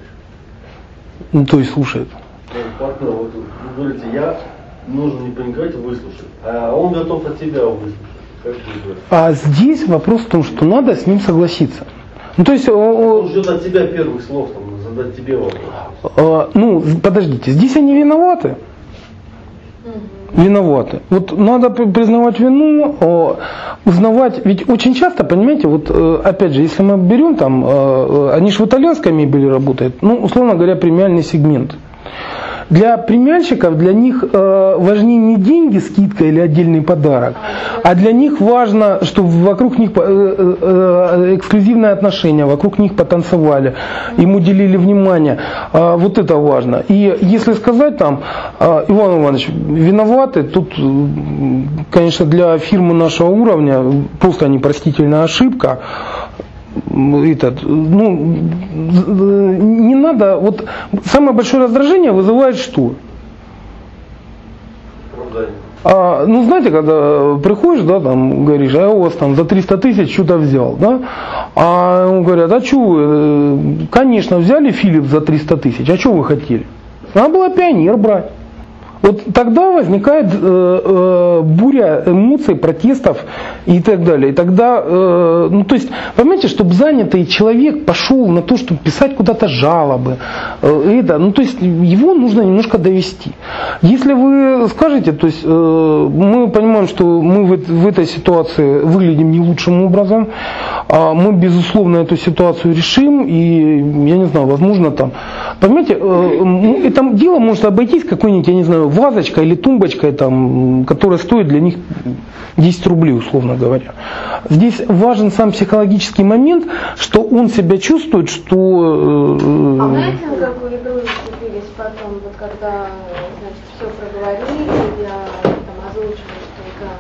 Ну, то есть слушает. Ну, партнер, вот вы говорите, я нужно не паниковать, выслушать. А он готов от тебя выслушать. А здесь вопрос в том, что надо с ним согласиться. Ну, то есть, он ждет от тебя первых слов, там, задать тебе вопрос. Э, ну, подождите, здесь они виноваты. Виноваты. Вот надо признавать вину, узнавать, ведь очень часто, понимаете, вот э, опять же, если мы берем там, э, они же в итальянской мебели работают, ну, условно говоря, премиальный сегмент. Для премиальщиков, для них э, важнее не деньги, скидка или отдельный подарок, а для них важно, чтобы вокруг них э, э, эксклюзивное отношение, вокруг них потанцевали, им уделили внимание. Э, вот это важно. И если сказать там, Иван Иванович, виноваты, тут, конечно, для фирмы нашего уровня просто непростительная ошибка этот, ну, не надо, вот самое большое раздражение вызывает что? А, ну, знаете, когда приходишь, да, там, говоришь, а я у вас там за 300 тысяч что-то взял, да, а ему говорят, а что, конечно, взяли Филипп за 300 тысяч, а что вы хотели? Надо было пионер брать. Вот тогда возникает э, э, буря эмоций, протестов и так далее. И тогда, э, ну то есть, понимаете, чтобы занятый человек пошел на то, чтобы писать куда-то жалобы, э, это, ну то есть его нужно немножко довести. Если вы скажете, то есть э, мы понимаем, что мы в, в этой ситуации выглядим не лучшим образом, а мы безусловно эту ситуацию решим и, я не знаю, возможно там, понимаете, э, это дело может обойтись какой-нибудь, я не знаю, вазочкой или тумбочкой, там, которая стоит для них 10 рублей, условно говоря. Здесь важен сам психологический момент, что он себя чувствует, что... Э, а знаете, на какую игру вступились потом, вот когда значит, все проговорили, я там озвучила, что да,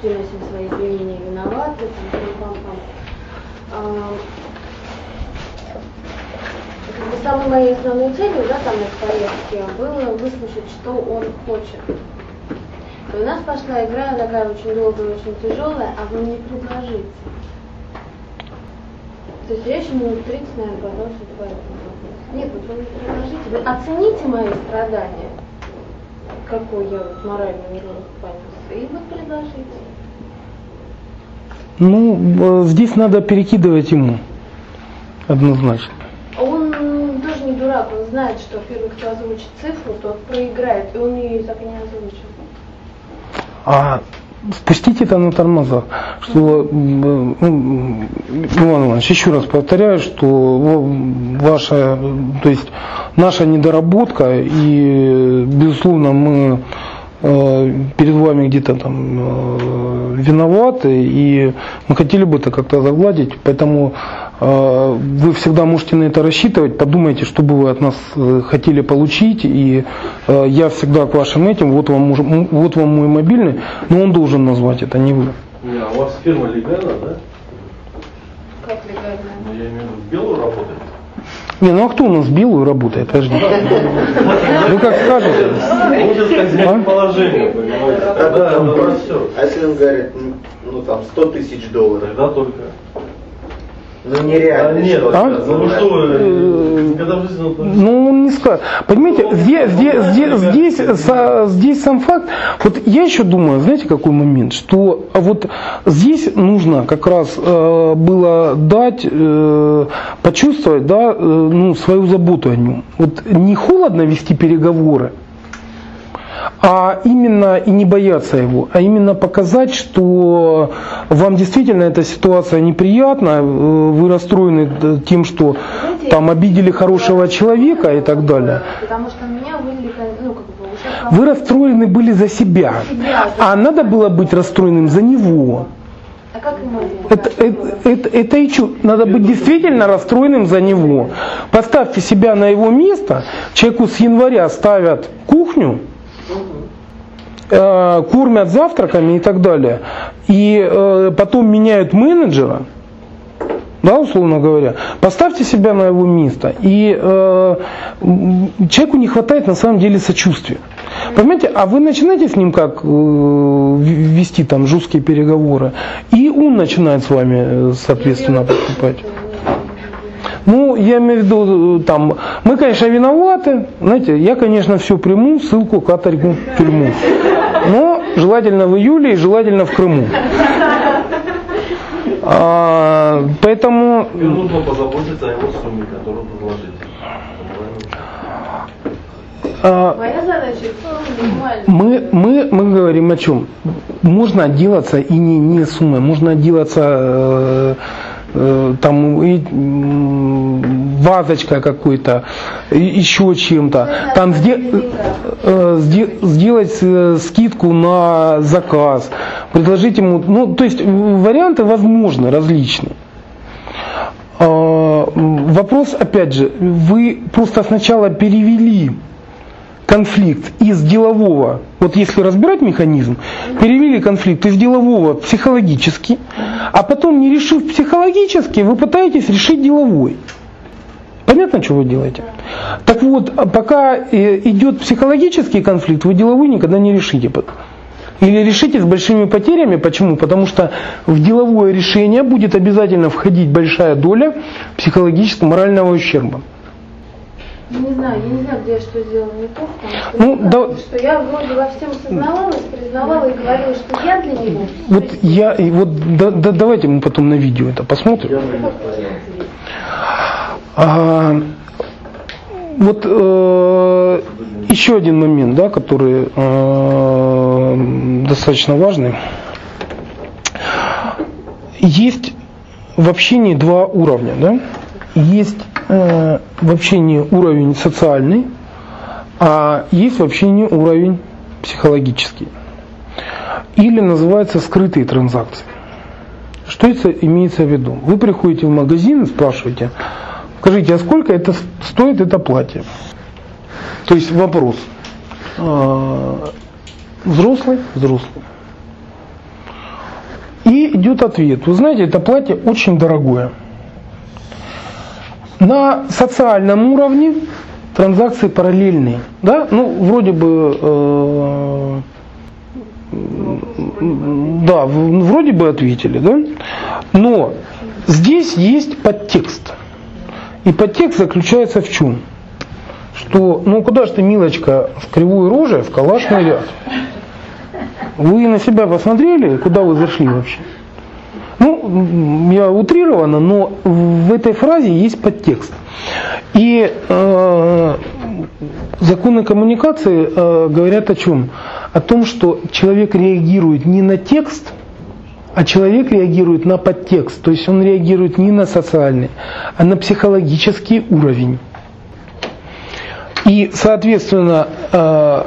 приносим свои извинения виноваты, там, пам -пам -пам как бы самой моей основной целью, да, там на поездке было выслушать, что он хочет. И у нас пошла игра такая очень долгая, очень тяжелая, а вы мне предложите. То есть я еще минут 30, наверное, что по этому. Нет, вот вы мне предложите, вы оцените мои страдания, какой я вот моральный урон понес, и вот предложите. Ну, э, здесь надо перекидывать ему однозначно. Не дурак, он знает, что первый, кто озвучит цифру, тот проиграет, и он ее так и не озвучил. А спустите это на тормозах, что, ну, Иван Иванович, еще раз повторяю, что ваша, то есть наша недоработка, и, безусловно, мы Э, перед вами где-то там э, виноваты, и мы хотели бы это как-то загладить, поэтому э, вы всегда можете на это рассчитывать, подумайте, что бы вы от нас хотели получить, и я всегда к вашим этим, вот вам, вот вам мой мобильный, но он должен назвать это, не вы. Не, а у вас фирма легальна, да? Как легально? Ну, я имею в виду, белую работает? Не, ну а кто у нас белую работает? Подожди. Вы как скажете? А? положение, А если он говорит, ну там 100 тысяч долларов? Тогда только. Ну нереально. А, нет, а? ну что, э, никогда в жизни Ну он не скажет. Понимаете, здесь, здесь, здесь, здесь, здесь сам факт. Вот я еще думаю, знаете, какой момент, что вот здесь нужно как раз э, было дать, э, почувствовать, да, ну, свою заботу о нем. Вот не холодно вести переговоры, а именно и не бояться его, а именно показать, что вам действительно эта ситуация неприятна, э, вы расстроены тем, что там обидели хорошего человека и так далее. Потому что меня вылили, ну, как бы, уже... Вы расстроены были за себя, а надо было быть расстроенным за него. А как это, это, это, это и чу. Надо быть действительно расстроенным за него. Поставьте себя на его место. Человеку с января ставят кухню, кормят завтраками и так далее, и э, потом меняют менеджера, да, условно говоря, поставьте себя на его место. И э, человеку не хватает на самом деле сочувствия. Понимаете, а вы начинаете с ним как э, вести там жесткие переговоры, и он начинает с вами, э, соответственно, поступать. Ну, я имею в виду, там, мы, конечно, виноваты, знаете, я, конечно, все приму, ссылку каторгу в тюрьму. Но желательно в июле и желательно в Крыму. А, поэтому... И нужно позаботиться о его сумме, которую предложите. А, Моя задача мы, мы, мы говорим о чем? Можно отделаться и не, не суммой, можно отделаться э, Э, там и, вазочкой какой-то, еще чем-то, там сде, э, сделать э, скидку на заказ, предложить ему, ну то есть варианты возможны различные. А, вопрос, опять же, вы просто сначала перевели конфликт из делового, вот если разбирать механизм, перевели конфликт из делового психологически, а потом, не решив психологически, вы пытаетесь решить деловой. Понятно, что вы делаете? Так вот, пока э, идет психологический конфликт, вы деловой никогда не решите. Или решите с большими потерями. Почему? Потому что в деловое решение будет обязательно входить большая доля психологического морального ущерба. Не знаю, я не знаю, где я что сделала не то, потому что, ну, да, что я вроде во всем сознавалась, признавала и говорила, что я для него. Вот я, и вот да, да, давайте мы потом на видео это посмотрим. А, вот э, еще один момент, да, который э, достаточно важный. Есть в общении два уровня, да? Есть э, в общении уровень социальный, а есть в общении уровень психологический. Или называется скрытые транзакции. Что это имеется в виду? Вы приходите в магазин и спрашиваете, скажите, а сколько это стоит это платье? То есть вопрос. Э, взрослый? Взрослый. И идет ответ. Вы знаете, это платье очень дорогое. На социальном уровне транзакции параллельные. Да? Ну, вроде бы э, да, вроде бы ответили, да? Но здесь есть подтекст. И подтекст заключается в чем? Что, ну куда же ты, милочка, в кривую рожей, в калашный ряд? Вы на себя посмотрели, куда вы зашли вообще? Ну, я утрированно, но в этой фразе есть подтекст. И э, законы коммуникации э, говорят о чем? О том, что человек реагирует не на текст, а человек реагирует на подтекст. То есть он реагирует не на социальный, а на психологический уровень. И, соответственно, э,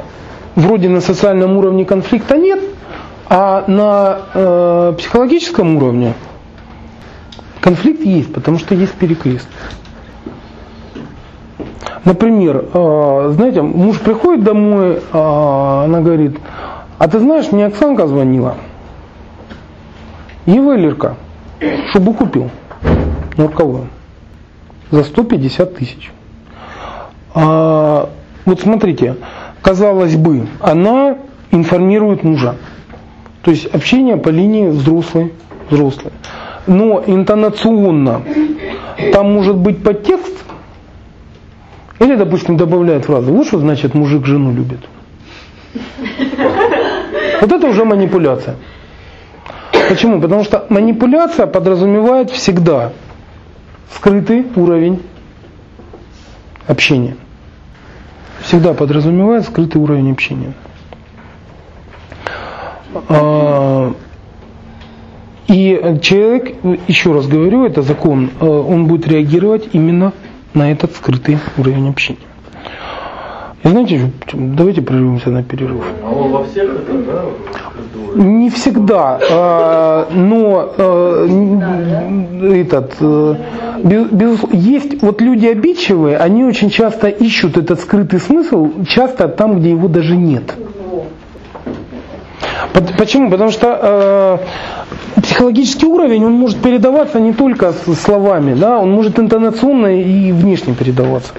вроде на социальном уровне конфликта нет, а на э, психологическом уровне конфликт есть, потому что есть перекрест. Например, э, знаете, муж приходит домой, э, она говорит, а ты знаешь, мне Оксанка звонила, ювелирка, чтобы купил норковую за 150 тысяч. А, вот смотрите, казалось бы, она информирует мужа. То есть общение по линии взрослый, взрослый. Но интонационно там может быть подтекст, или, допустим, добавляет фразу, вот что значит мужик жену любит. Вот это уже манипуляция. Почему? Потому что манипуляция подразумевает всегда скрытый уровень общения. Всегда подразумевает скрытый уровень общения. А, и человек, еще раз говорю, это закон, э, он будет реагировать именно на этот скрытый уровень общения. И знаете, давайте прервемся на перерыв. А он во всех это, да? Не всегда, а, но этот, э, без, есть вот люди обидчивые, они очень часто ищут этот скрытый смысл, часто там, где его даже нет. Почему? Потому что э, психологический уровень, он может передаваться не только словами, да, он может интонационно и внешне передаваться.